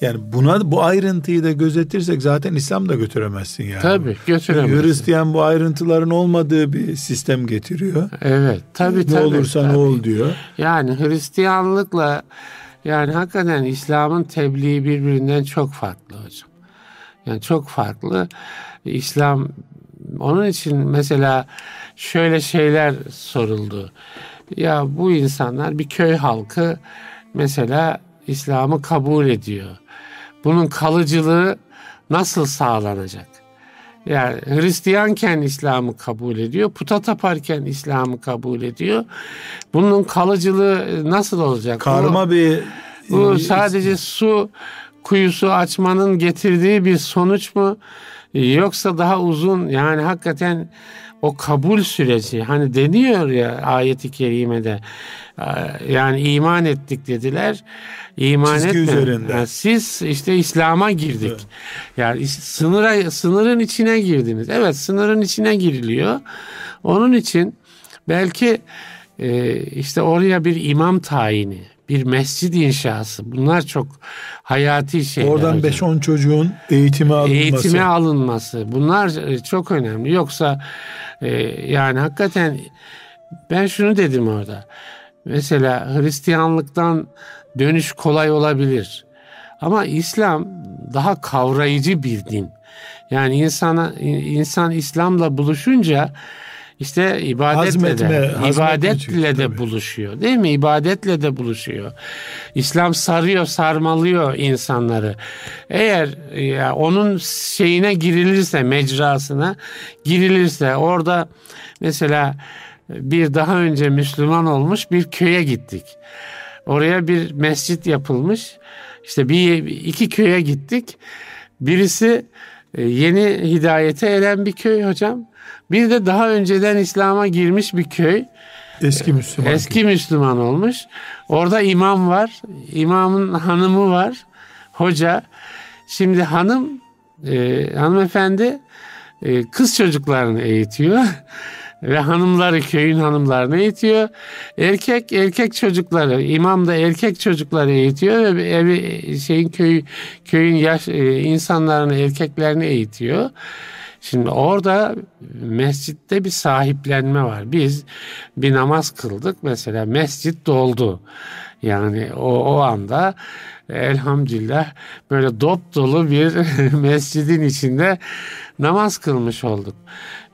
yani buna bu ayrıntıyı da gözetirsek zaten İslam da götüremezsin yani. tabii götüremezsin. Hristiyan bu ayrıntıların olmadığı bir sistem getiriyor. Evet tabii ne tabii. olursan tabii. ol diyor. Yani Hristiyanlıkla yani hakikaten İslam'ın tebliği birbirinden çok farklı hocam. Yani çok farklı. İslam onun için mesela şöyle şeyler soruldu. Ya bu insanlar bir köy halkı mesela İslam'ı kabul ediyor. Bunun kalıcılığı nasıl sağlanacak? Yani Hristiyanken İslam'ı kabul ediyor, puta taparken İslam'ı kabul ediyor. Bunun kalıcılığı nasıl olacak? Bu- Karma bir bu sadece su kuyusu açmanın getirdiği bir sonuç mu? Yoksa daha uzun yani hakikaten o kabul süreci hani deniyor ya ayeti kerimede e, yani iman ettik dediler. İman Çizgi etme. üzerinde. Ha, siz işte İslam'a girdik. Yani sınıra sınırın içine girdiniz. Evet sınırın içine giriliyor. Onun için belki e, işte oraya bir imam tayini, bir mescid inşası bunlar çok hayati şeyler. oradan hocam. 5-10 çocuğun eğitime alınması. Eğitime alınması bunlar e, çok önemli. Yoksa e, yani hakikaten ben şunu dedim orada. Mesela Hristiyanlıktan dönüş kolay olabilir. Ama İslam daha kavrayıcı bir din. Yani insana insan İslam'la buluşunca işte ibadetle Hazmetme, de hazmetme ibadetle çünkü, de tabii. buluşuyor. Değil mi? İbadetle de buluşuyor. İslam sarıyor, sarmalıyor insanları. Eğer ya onun şeyine girilirse, mecrasına girilirse orada mesela bir daha önce Müslüman olmuş bir köye gittik. Oraya bir mescit yapılmış. İşte bir iki köye gittik. Birisi e, yeni hidayete eren bir köy hocam. Bir de daha önceden İslam'a girmiş bir köy. Eski Müslüman. Eski Müslüman olmuş. Orada imam var. İmamın hanımı var. Hoca. Şimdi hanım e, hanımefendi e, kız çocuklarını eğitiyor. Ve hanımları köyün hanımlarını eğitiyor. Erkek erkek çocukları, imam da erkek çocukları eğitiyor ve evi şeyin köy köyün yaş e, insanlarını erkeklerini eğitiyor. Şimdi orada mescitte bir sahiplenme var. Biz bir namaz kıldık mesela mescit doldu. Yani o, o anda elhamdülillah böyle dop dolu bir mescidin içinde namaz kılmış olduk.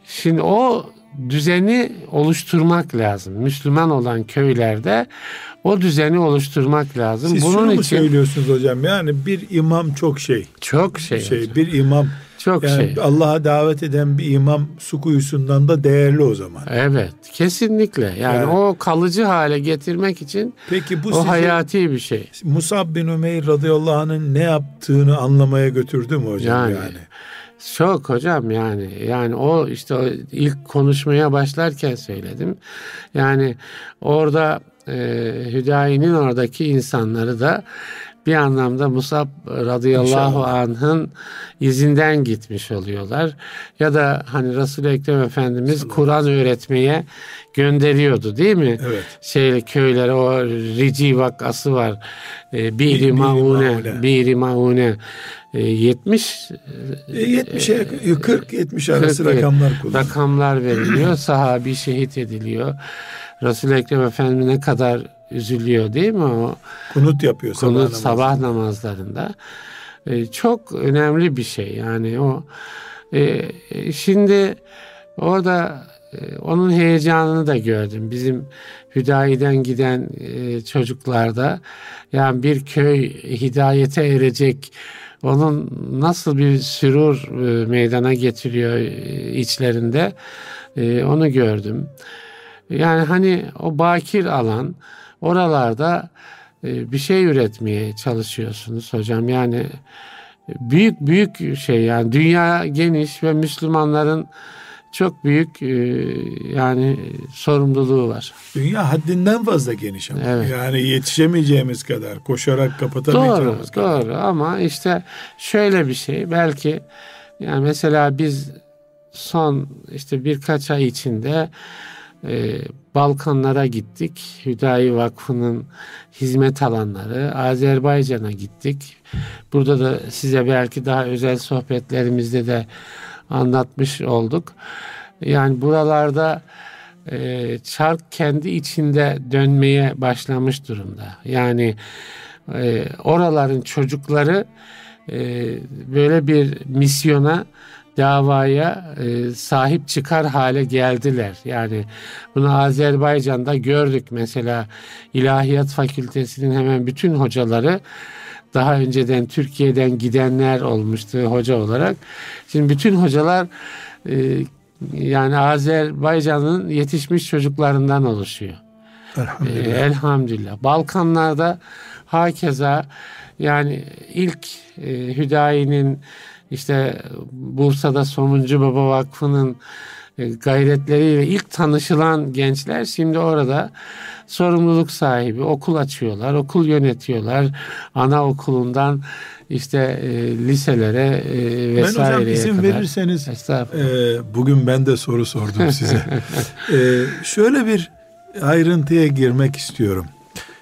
Şimdi o düzeni oluşturmak lazım. Müslüman olan köylerde o düzeni oluşturmak lazım. Siz Bunun şunu mu için söylüyorsunuz hocam? Yani bir imam çok şey. çok şey, Şey, hocam. bir imam çok yani şey. Allah'a davet eden bir imam su kuyusundan da değerli o zaman. Evet, kesinlikle. Yani, Yani- o kalıcı hale getirmek için Peki bu o sizi hayati bir şey. Musab bin Umeyr radıyallahu anh'ın ne yaptığını anlamaya götürdü mü hocam yani? Yani. Çok hocam yani yani o işte o ilk konuşmaya başlarken söyledim. Yani orada e, Hüdayi'nin oradaki insanları da bir anlamda Musab radıyallahu anh'ın izinden gitmiş oluyorlar. Ya da hani Resul-i Ekrem Efendimiz Kur'an öğretmeye gönderiyordu değil mi? Evet. Şeyle köylere o Rici vakası var. E, Biri Maune. Biri Maune. E, 70 E, 70'e yakın, 40-70 arası 40 rakamlar kullanıyor. rakamlar veriliyor. Sahabi şehit ediliyor. Resul-i Ekrem Efendimiz ne kadar üzülüyor değil mi o Kunut yapıyor sabah, konu namazı. sabah namazlarında. E, çok önemli bir şey yani o e, şimdi orada e, onun heyecanını da gördüm. Bizim Hüdayi'den giden e, çocuklarda yani bir köy hidayete erecek onun nasıl bir sürur e, meydana getiriyor e, içlerinde e, onu gördüm. Yani hani o bakir alan oralarda e, bir şey üretmeye çalışıyorsunuz hocam. Yani e, büyük büyük şey yani dünya geniş ve Müslümanların çok büyük e, yani sorumluluğu var. Dünya haddinden fazla geniş ama. Evet. Yani yetişemeyeceğimiz kadar, koşarak Doğru, kapatamayacağımız kadar. doğru ama işte şöyle bir şey belki Yani mesela biz son işte birkaç ay içinde e, Balkanlara gittik. Hüdayi Vakfı'nın hizmet alanları. Azerbaycan'a gittik. Burada da size belki daha özel sohbetlerimizde de anlatmış olduk. Yani buralarda e, çark kendi içinde dönmeye başlamış durumda. Yani e, oraların çocukları e, böyle bir misyona davaya e, sahip çıkar hale geldiler. Yani bunu Azerbaycan'da gördük mesela İlahiyat Fakültesinin hemen bütün hocaları daha önceden Türkiye'den gidenler olmuştu hoca olarak. Şimdi bütün hocalar e, yani Azerbaycan'ın yetişmiş çocuklarından oluşuyor. Elhamdülillah. Ee, elhamdülillah. Balkanlarda hakeza yani ilk e, Hüdayi'nin işte Bursa'da Somuncu Baba Vakfı'nın e, gayretleriyle ilk tanışılan gençler şimdi orada sorumluluk sahibi okul açıyorlar, okul yönetiyorlar. Anaokulundan işte e, liselere e, vesaire. Ben hocam izin kadar. verirseniz e, bugün ben de soru sordum size. e, şöyle bir ayrıntıya girmek istiyorum.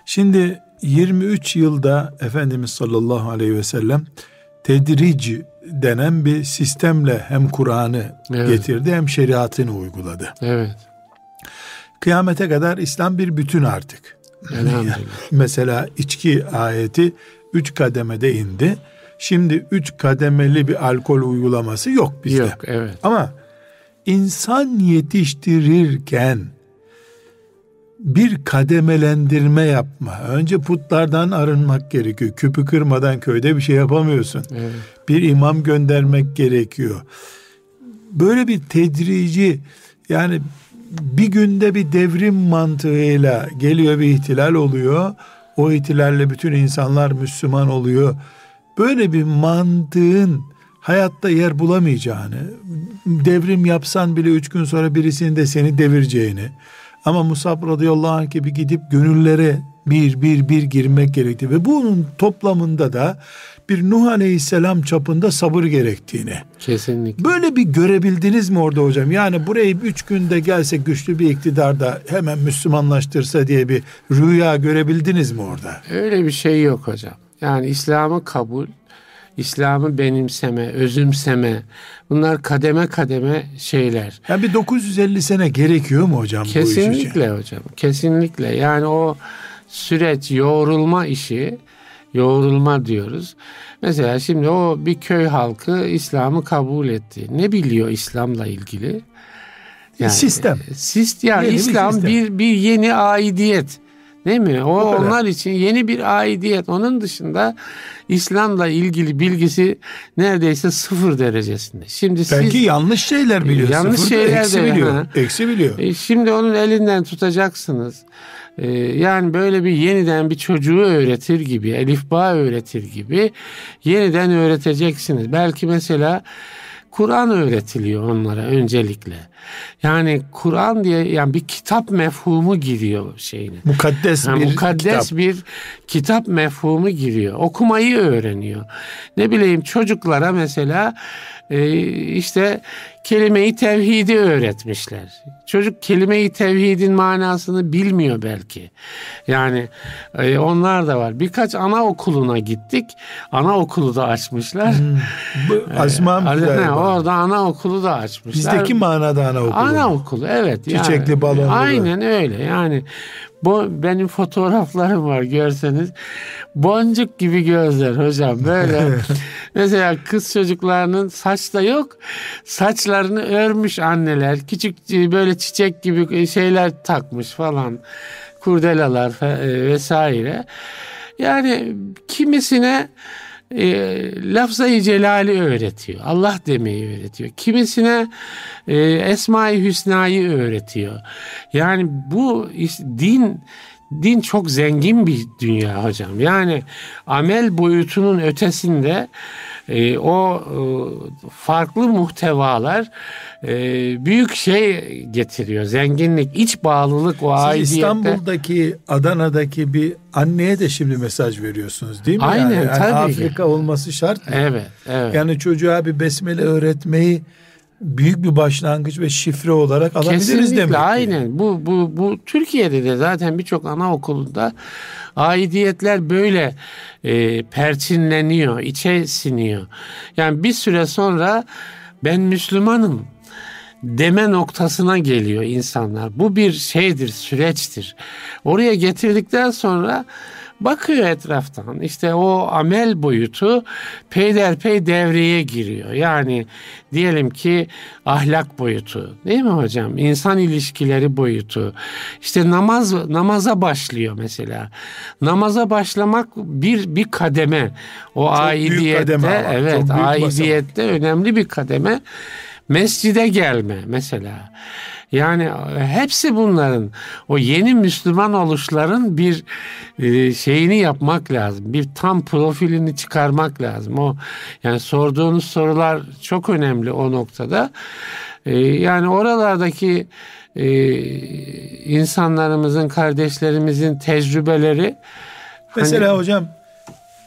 Şimdi 23 yılda Efendimiz sallallahu aleyhi ve sellem tedric denen bir sistemle hem Kur'an'ı evet. getirdi hem şeriatını uyguladı. Evet. Kıyamete kadar İslam bir bütün artık. Mesela içki ayeti üç kademede indi. Şimdi üç kademeli bir alkol uygulaması yok bizde. Yok evet. Ama insan yetiştirirken bir kademelendirme yapma. Önce putlardan arınmak gerekiyor. Küpü kırmadan köyde bir şey yapamıyorsun. Evet. Bir imam göndermek gerekiyor. Böyle bir tedrici yani bir günde bir devrim mantığıyla geliyor bir ihtilal oluyor. O ihtilalle bütün insanlar Müslüman oluyor. Böyle bir mantığın hayatta yer bulamayacağını, devrim yapsan bile üç gün sonra birisinin de seni devireceğini, ama Musab radıyallahu anh gibi gidip gönüllere bir bir bir girmek gerekti ve bunun toplamında da bir Nuh Aleyhisselam çapında sabır gerektiğini. Kesinlikle. Böyle bir görebildiniz mi orada hocam? Yani burayı üç günde gelse güçlü bir iktidarda hemen Müslümanlaştırsa diye bir rüya görebildiniz mi orada? Öyle bir şey yok hocam. Yani İslam'ı kabul, İslam'ı benimseme, özümseme bunlar kademe kademe şeyler. Yani bir 950 sene gerekiyor mu hocam kesinlikle bu iş için? hocam. Kesinlikle. Yani o süreç yoğrulma işi yoğrulma diyoruz. Mesela şimdi o bir köy halkı İslam'ı kabul etti. Ne biliyor İslam'la ilgili? Yani, sistem. Sist yani yeni İslam bir, sistem. bir bir yeni aidiyet. Değil mi? O, o onlar için yeni bir aidiyet. Onun dışında İslam'la ilgili bilgisi neredeyse sıfır derecesinde. Şimdi Belki siz, yanlış şeyler biliyor. Yanlış sıfır, şeyler eksi de biliyor. Ha. Eksi biliyor. E, şimdi onun elinden tutacaksınız. E, yani böyle bir yeniden bir çocuğu öğretir gibi, elifba öğretir gibi yeniden öğreteceksiniz. Belki mesela Kur'an öğretiliyor onlara öncelikle. Yani Kur'an diye yani bir kitap mefhumu giriyor şeyine. Mukaddes yani bir mukaddes kitap. bir kitap mefhumu giriyor. Okumayı öğreniyor. Ne bileyim çocuklara mesela e, işte kelime-i tevhidi öğretmişler. Çocuk kelime-i tevhidin manasını bilmiyor belki. Yani e, onlar da var. Birkaç ana okuluna gittik. Ana okulu da açmışlar. Hmm. Bu Asma ee, orada ana okulu da açmışlar. Bizdeki manada ana okulu. Ana okulu evet. Çiçekli yani, balonlu. Aynen öyle. Yani bu benim fotoğraflarım var görseniz. Boncuk gibi gözler hocam böyle. mesela kız çocuklarının saç da yok. Saçlarını örmüş anneler. Küçük böyle çiçek gibi şeyler takmış falan. Kurdelalar e, vesaire. Yani kimisine e, lafzayı celali öğretiyor. Allah demeyi öğretiyor. Kimisine e, Esma-i Hüsna'yı öğretiyor. Yani bu din din çok zengin bir dünya hocam. Yani amel boyutunun ötesinde e, o e, farklı muhtevalar e, büyük şey getiriyor. Zenginlik, iç bağlılık o Siz aidiyette. İstanbul'daki, Adana'daki bir anneye de şimdi mesaj veriyorsunuz değil mi? Aynen, yani? Yani tabii ki. Afrika olması şart mı? Evet, evet. Yani çocuğa bir besmele öğretmeyi büyük bir başlangıç ve şifre olarak alabiliriz Kesinlikle demek. ki. aynen. Bu bu bu Türkiye'de de zaten birçok anaokulunda aidiyetler böyle e, perçinleniyor, içe siniyor. Yani bir süre sonra ben Müslümanım deme noktasına geliyor insanlar. Bu bir şeydir, süreçtir. Oraya getirdikten sonra bakıyor etraftan. İşte o amel boyutu peyderpey devreye giriyor. Yani diyelim ki ahlak boyutu, değil mi hocam? İnsan ilişkileri boyutu. İşte namaz namaza başlıyor mesela. Namaza başlamak bir bir kademe. O Çok aidiyette kademe evet büyük basamak. aidiyette önemli bir kademe. Mescide gelme mesela. Yani hepsi bunların o yeni Müslüman oluşların bir e, şeyini yapmak lazım. Bir tam profilini çıkarmak lazım. O yani sorduğunuz sorular çok önemli o noktada. E, yani oralardaki e, insanlarımızın, kardeşlerimizin tecrübeleri Mesela hani- hocam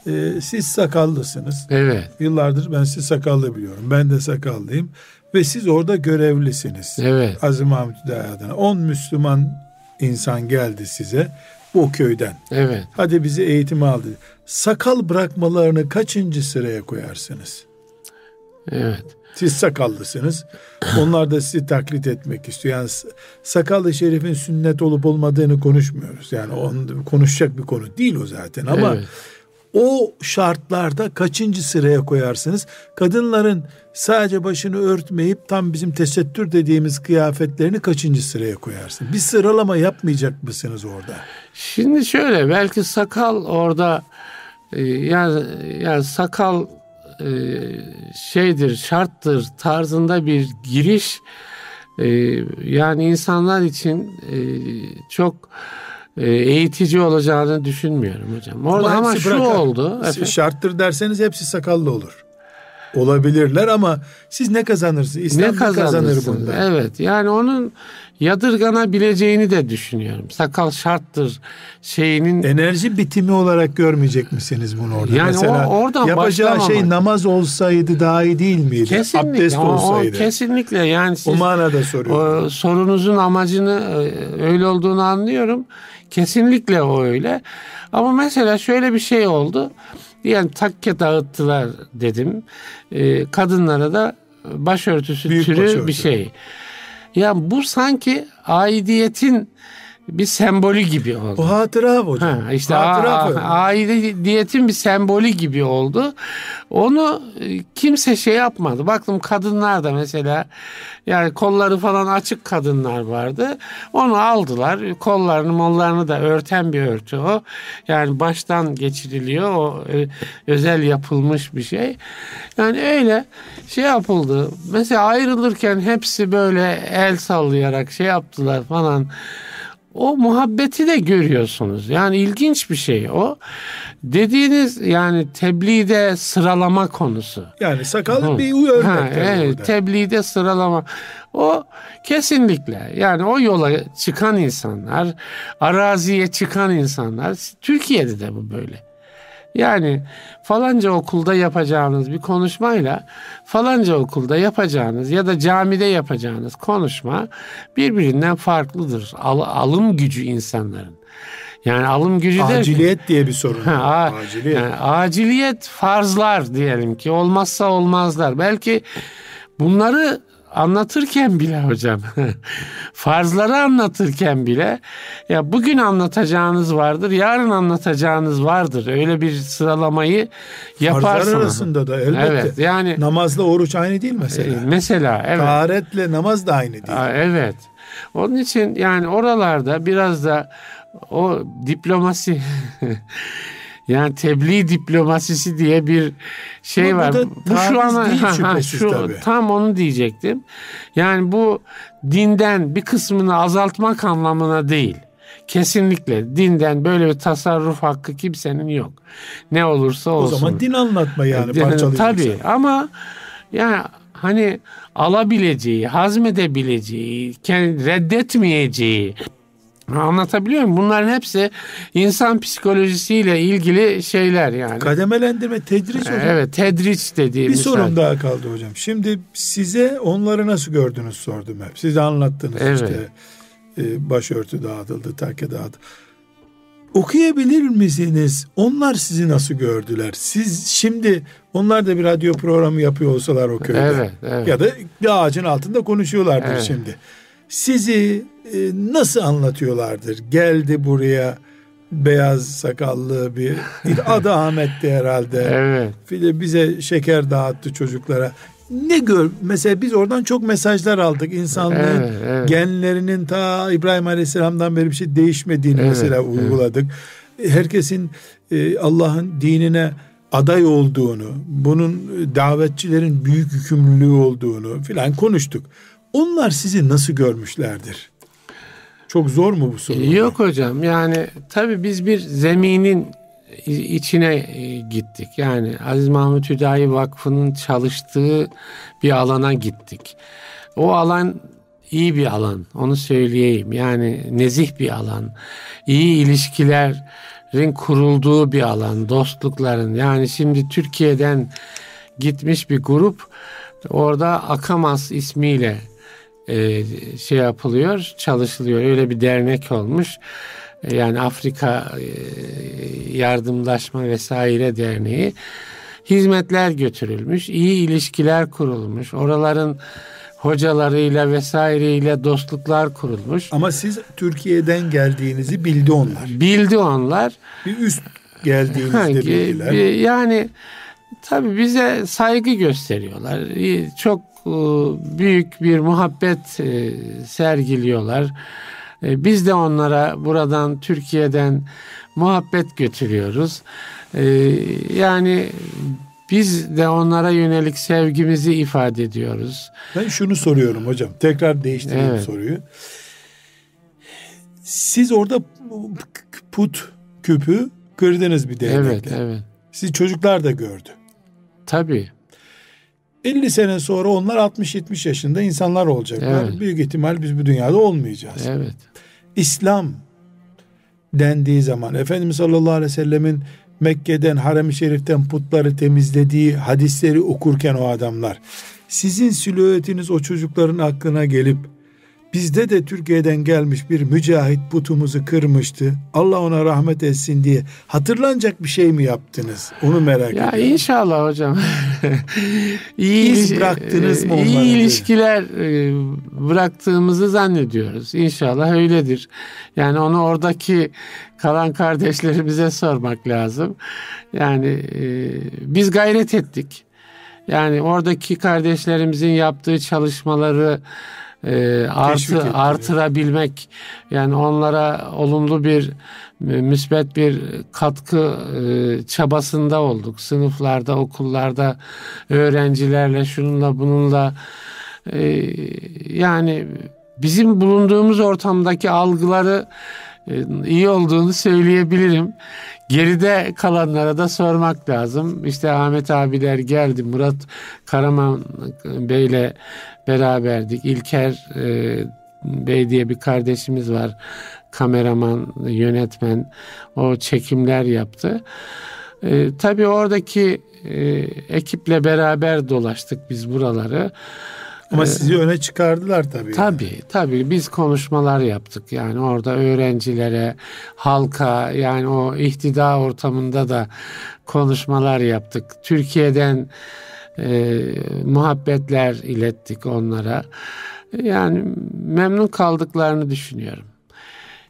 e, siz sakallısınız. evet, Yıllardır ben sizi sakallı biliyorum. Ben de sakallıyım. Ve siz orada görevlisiniz. evet, Azim Mahmut Hüdayi adına. 10 Müslüman insan geldi size o köyden. evet. Hadi bizi eğitime aldı. Sakal bırakmalarını kaçıncı sıraya koyarsınız? Evet. Siz sakallısınız. Onlar da sizi taklit etmek istiyor. Yani sakallı şerifin sünnet olup olmadığını konuşmuyoruz. Yani onu konuşacak bir konu değil o zaten ama evet. O şartlarda kaçıncı sıraya koyarsınız? Kadınların sadece başını örtmeyip tam bizim tesettür dediğimiz kıyafetlerini kaçıncı sıraya koyarsınız? Bir sıralama yapmayacak mısınız orada? Şimdi şöyle belki sakal orada e, yani, yani sakal e, şeydir şarttır tarzında bir giriş e, yani insanlar için çok e, eğitici olacağını düşünmüyorum hocam. Orada ama, hepsi şu bırakar. oldu. Efendim. Şarttır derseniz hepsi sakallı olur. Olabilirler ama siz ne kazanırsınız? İslam ne kazanır bunda? Evet yani onun yadırganabileceğini de düşünüyorum. Sakal şarttır şeyinin Enerji bitimi olarak görmeyecek misiniz bunu orada? Yani Mesela o- oradan yapacağı şey namaz olsaydı daha iyi değil miydi? kesinlikle Abdest o- o olsaydı. kesinlikle yani O siz manada soruyorum. O sorunuzun amacını e, öyle olduğunu anlıyorum. Kesinlikle o öyle. Ama mesela şöyle bir şey oldu. Yani takke dağıttılar dedim. E, kadınlara da başörtüsü Büyük türü başörtü. bir şey. Ya bu sanki aidiyetin bir sembolü gibi oldu. O hatıra hocam. Ha, işte hatıra a- a- aidiyetin bir sembolü gibi oldu. Onu e, kimse şey yapmadı. Baktım kadınlar da mesela yani kolları falan açık kadınlar vardı. Onu aldılar. Kollarını mollarını da örten bir örtü o. Yani baştan geçiriliyor. O e, özel yapılmış bir şey. Yani öyle şey yapıldı. Mesela ayrılırken hepsi böyle el sallayarak şey yaptılar falan o muhabbeti de görüyorsunuz. Yani ilginç bir şey o. Dediğiniz yani tebliğde sıralama konusu. Yani sakal Hı. bir örnek. Ha, evet, orada. tebliğde sıralama. O kesinlikle yani o yola çıkan insanlar, araziye çıkan insanlar Türkiye'de de bu böyle. Yani falanca okulda yapacağınız bir konuşmayla falanca okulda yapacağınız ya da camide yapacağınız konuşma birbirinden farklıdır. Al- alım gücü insanların. Yani alım gücü derken- Aciliyet diye bir sorun. Ha, Aciliyet. yani aciliyet farzlar diyelim ki olmazsa olmazlar. Belki bunları anlatırken bile hocam farzları anlatırken bile ya bugün anlatacağınız vardır yarın anlatacağınız vardır öyle bir sıralamayı Farzlar yaparsınız. arasında da elbette. Evet yani Namazla oruç aynı değil e, mesela. mesela evet. Taharetle namaz da aynı değil. Aa, Evet. Onun için yani oralarda biraz da o diplomasi yani tebliğ diplomasisi diye bir şey Ama bu var. da taviz değil Ha, ha, şüphesiz şu tabii. tam onu diyecektim. Yani bu dinden bir kısmını azaltmak anlamına değil. Kesinlikle dinden böyle bir tasarruf hakkı kimsenin yok. Ne olursa olsun. O zaman din anlatma yani din, Tabii ama yani hani alabileceği, hazmedebileceği, reddetmeyeceği Anlatabiliyor muyum? Bunların hepsi insan psikolojisiyle ilgili şeyler yani. Kademelendirme, tedriç hocam. Evet, tedriç dediğimiz. Bir sorum daha kaldı hocam. Şimdi size onları nasıl gördünüz sordum hep. Size anlattınız evet. işte. E, başörtü dağıtıldı, takke dağıtıldı. Okuyabilir misiniz? Onlar sizi nasıl gördüler? Siz şimdi onlar da bir radyo programı yapıyor olsalar o köyde. Evet, evet. Ya da bir ağacın altında konuşuyorlardır evet. şimdi. Sizi e, nasıl anlatıyorlardır? Geldi buraya beyaz sakallı bir adı Ahmet'ti herhalde. Evet. Bize şeker dağıttı çocuklara. Ne gör mesela biz oradan çok mesajlar aldık. İnsanlığın evet, evet. genlerinin ta İbrahim Aleyhisselam'dan beri bir şey değişmediğini evet, mesela uyguladık. Evet. Herkesin e, Allah'ın dinine aday olduğunu, bunun davetçilerin büyük yükümlülüğü olduğunu filan konuştuk. Onlar sizi nasıl görmüşlerdir? Çok zor mu bu soru? Yok hocam yani tabii biz bir zeminin içine e, gittik. Yani Aziz Mahmut Hüdayi Vakfı'nın çalıştığı bir alana gittik. O alan iyi bir alan onu söyleyeyim. Yani nezih bir alan. İyi ilişkilerin kurulduğu bir alan. Dostlukların yani şimdi Türkiye'den gitmiş bir grup orada Akamas ismiyle e, şey yapılıyor, çalışılıyor. Öyle bir dernek olmuş. E, yani Afrika e, Yardımlaşma Vesaire Derneği hizmetler götürülmüş, iyi ilişkiler kurulmuş. Oraların hocalarıyla vesaireyle dostluklar kurulmuş. Ama siz Türkiye'den geldiğinizi bildi onlar. Bildi onlar. Bir üst geldiğinizde bildiler. Yani tabii bize saygı gösteriyorlar. Çok büyük bir muhabbet e, sergiliyorlar. E, biz de onlara buradan Türkiye'den muhabbet götürüyoruz. Yani biz de onlara yönelik sevgimizi ifade ediyoruz. Ben şunu soruyorum hocam. Tekrar değiştireyim evet. soruyu. Siz orada put küpü kırdınız bir değnekle. Evet, evet. Siz çocuklar da gördü. Tabii. 50 sene sonra onlar 60-70 yaşında insanlar olacaklar. Evet. Büyük ihtimal biz bu dünyada olmayacağız. Evet. İslam dendiği zaman Efendimiz sallallahu aleyhi ve sellemin Mekke'den harem-i şeriften putları temizlediği hadisleri okurken o adamlar sizin silüetiniz o çocukların aklına gelip Bizde de Türkiye'den gelmiş bir mücahit putumuzu kırmıştı. Allah ona rahmet etsin diye hatırlanacak bir şey mi yaptınız? Onu merak ya ediyorum. İnşallah hocam. iyi İz bıraktınız mı onlara? İyi ilişkiler e, bıraktığımızı zannediyoruz. İnşallah öyledir. Yani onu oradaki kalan kardeşlerimize sormak lazım. Yani e, biz gayret ettik. Yani oradaki kardeşlerimizin yaptığı çalışmaları e, artı artırabilmek yani onlara olumlu bir müsbet bir katkı e, çabasında olduk. Sınıflarda, okullarda öğrencilerle şununla bununla e, yani bizim bulunduğumuz ortamdaki algıları e, iyi olduğunu söyleyebilirim. Geride kalanlara da sormak lazım. İşte Ahmet abiler geldi. Murat Karaman Bey'le beraberdik. İlker e, Bey diye bir kardeşimiz var. Kameraman, yönetmen. O çekimler yaptı. E, tabii oradaki e, ekiple beraber dolaştık biz buraları. Ama ee, sizi öne çıkardılar tabii. Tabii yani. tabii biz konuşmalar yaptık yani orada öğrencilere, halka yani o ihtida ortamında da konuşmalar yaptık. Türkiye'den e, muhabbetler ilettik onlara. Yani memnun kaldıklarını düşünüyorum.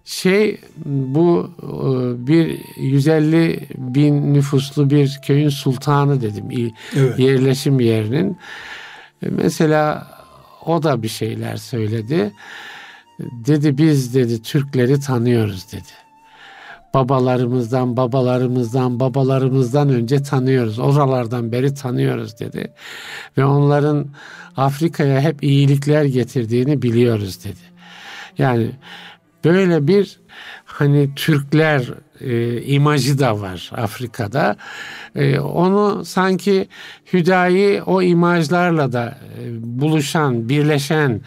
Şey bu e, bir 150 bin nüfuslu bir köyün sultanı dedim evet. yerleşim yerinin. Mesela o da bir şeyler söyledi. Dedi biz dedi Türkleri tanıyoruz dedi. Babalarımızdan, babalarımızdan, babalarımızdan önce tanıyoruz. Oralardan beri tanıyoruz dedi. Ve onların Afrika'ya hep iyilikler getirdiğini biliyoruz dedi. Yani böyle bir hani Türkler e, imajı da var Afrika'da. E, onu sanki Hüdayi o imajlarla da e, buluşan, birleşen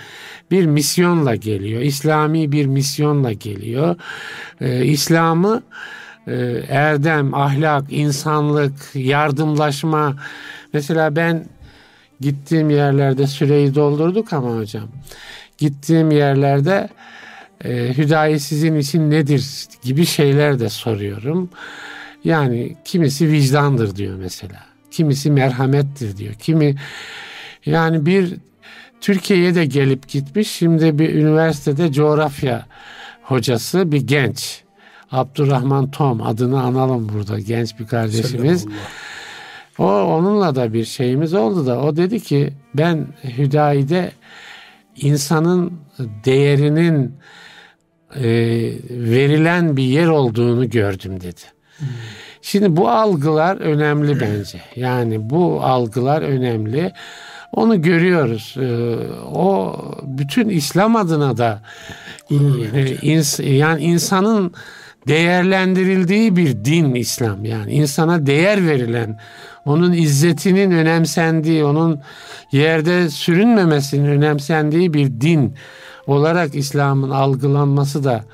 bir misyonla geliyor. İslami bir misyonla geliyor. E, İslam'ı e, erdem, ahlak, insanlık, yardımlaşma. Mesela ben gittiğim yerlerde süreyi doldurduk ama hocam. Gittiğim yerlerde e, hüdayi sizin için nedir gibi şeyler de soruyorum. Yani kimisi vicdandır diyor mesela. Kimisi merhamettir diyor. Kimi yani bir Türkiye'ye de gelip gitmiş. Şimdi bir üniversitede coğrafya hocası bir genç. Abdurrahman Tom adını analım burada genç bir kardeşimiz. O onunla da bir şeyimiz oldu da o dedi ki ben Hüdayi'de insanın değerinin e, verilen bir yer olduğunu gördüm dedi. Hmm. Şimdi bu algılar önemli bence. Yani bu algılar önemli. Onu görüyoruz. Ee, o bütün İslam adına da ins, yani insanın değerlendirildiği bir din İslam. Yani insana değer verilen, onun izzetinin önemsendiği, onun yerde sürünmemesinin önemsendiği bir din olarak İslam'ın algılanması da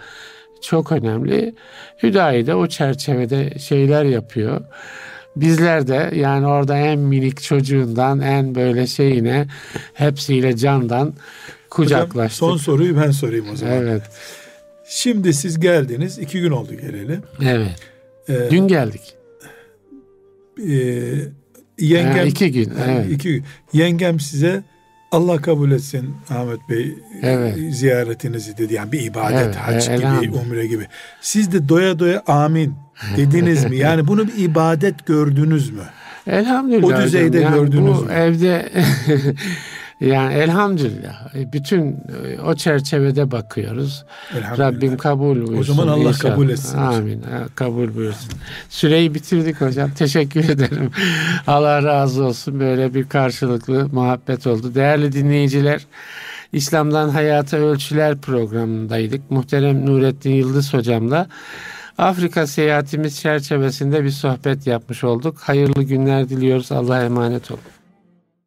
çok önemli. Hüdayi de o çerçevede şeyler yapıyor. Bizler de yani orada en minik çocuğundan en böyle şeyine hepsiyle candan kucaklaştık. Hocam, son soruyu ben sorayım o zaman. Evet. Şimdi siz geldiniz. iki gün oldu geleli. Evet. Ee, Dün geldik. E, yengem. Ha, iki gün. Evet. Iki. Yengem size Allah kabul etsin Ahmet Bey evet. ziyaretinizi dedi. Yani bir ibadet, evet, hac gibi, umre gibi. Siz de doya doya amin dediniz mi? Yani bunu bir ibadet gördünüz mü? Elhamdülillah. O düzeyde yani gördünüz bu mü? Evde yani elhamdülillah bütün e, o çerçevede bakıyoruz. Rabbim kabul buyursun. O zaman Allah inşallah. kabul etsin. Amin. Kabul buyursun. Süreyi bitirdik hocam. Teşekkür ederim. Allah razı olsun. Böyle bir karşılıklı muhabbet oldu. Değerli dinleyiciler, İslam'dan Hayata Ölçüler programındaydık. Muhterem Nurettin Yıldız hocamla Afrika seyahatimiz çerçevesinde bir sohbet yapmış olduk. Hayırlı günler diliyoruz. Allah'a emanet olun.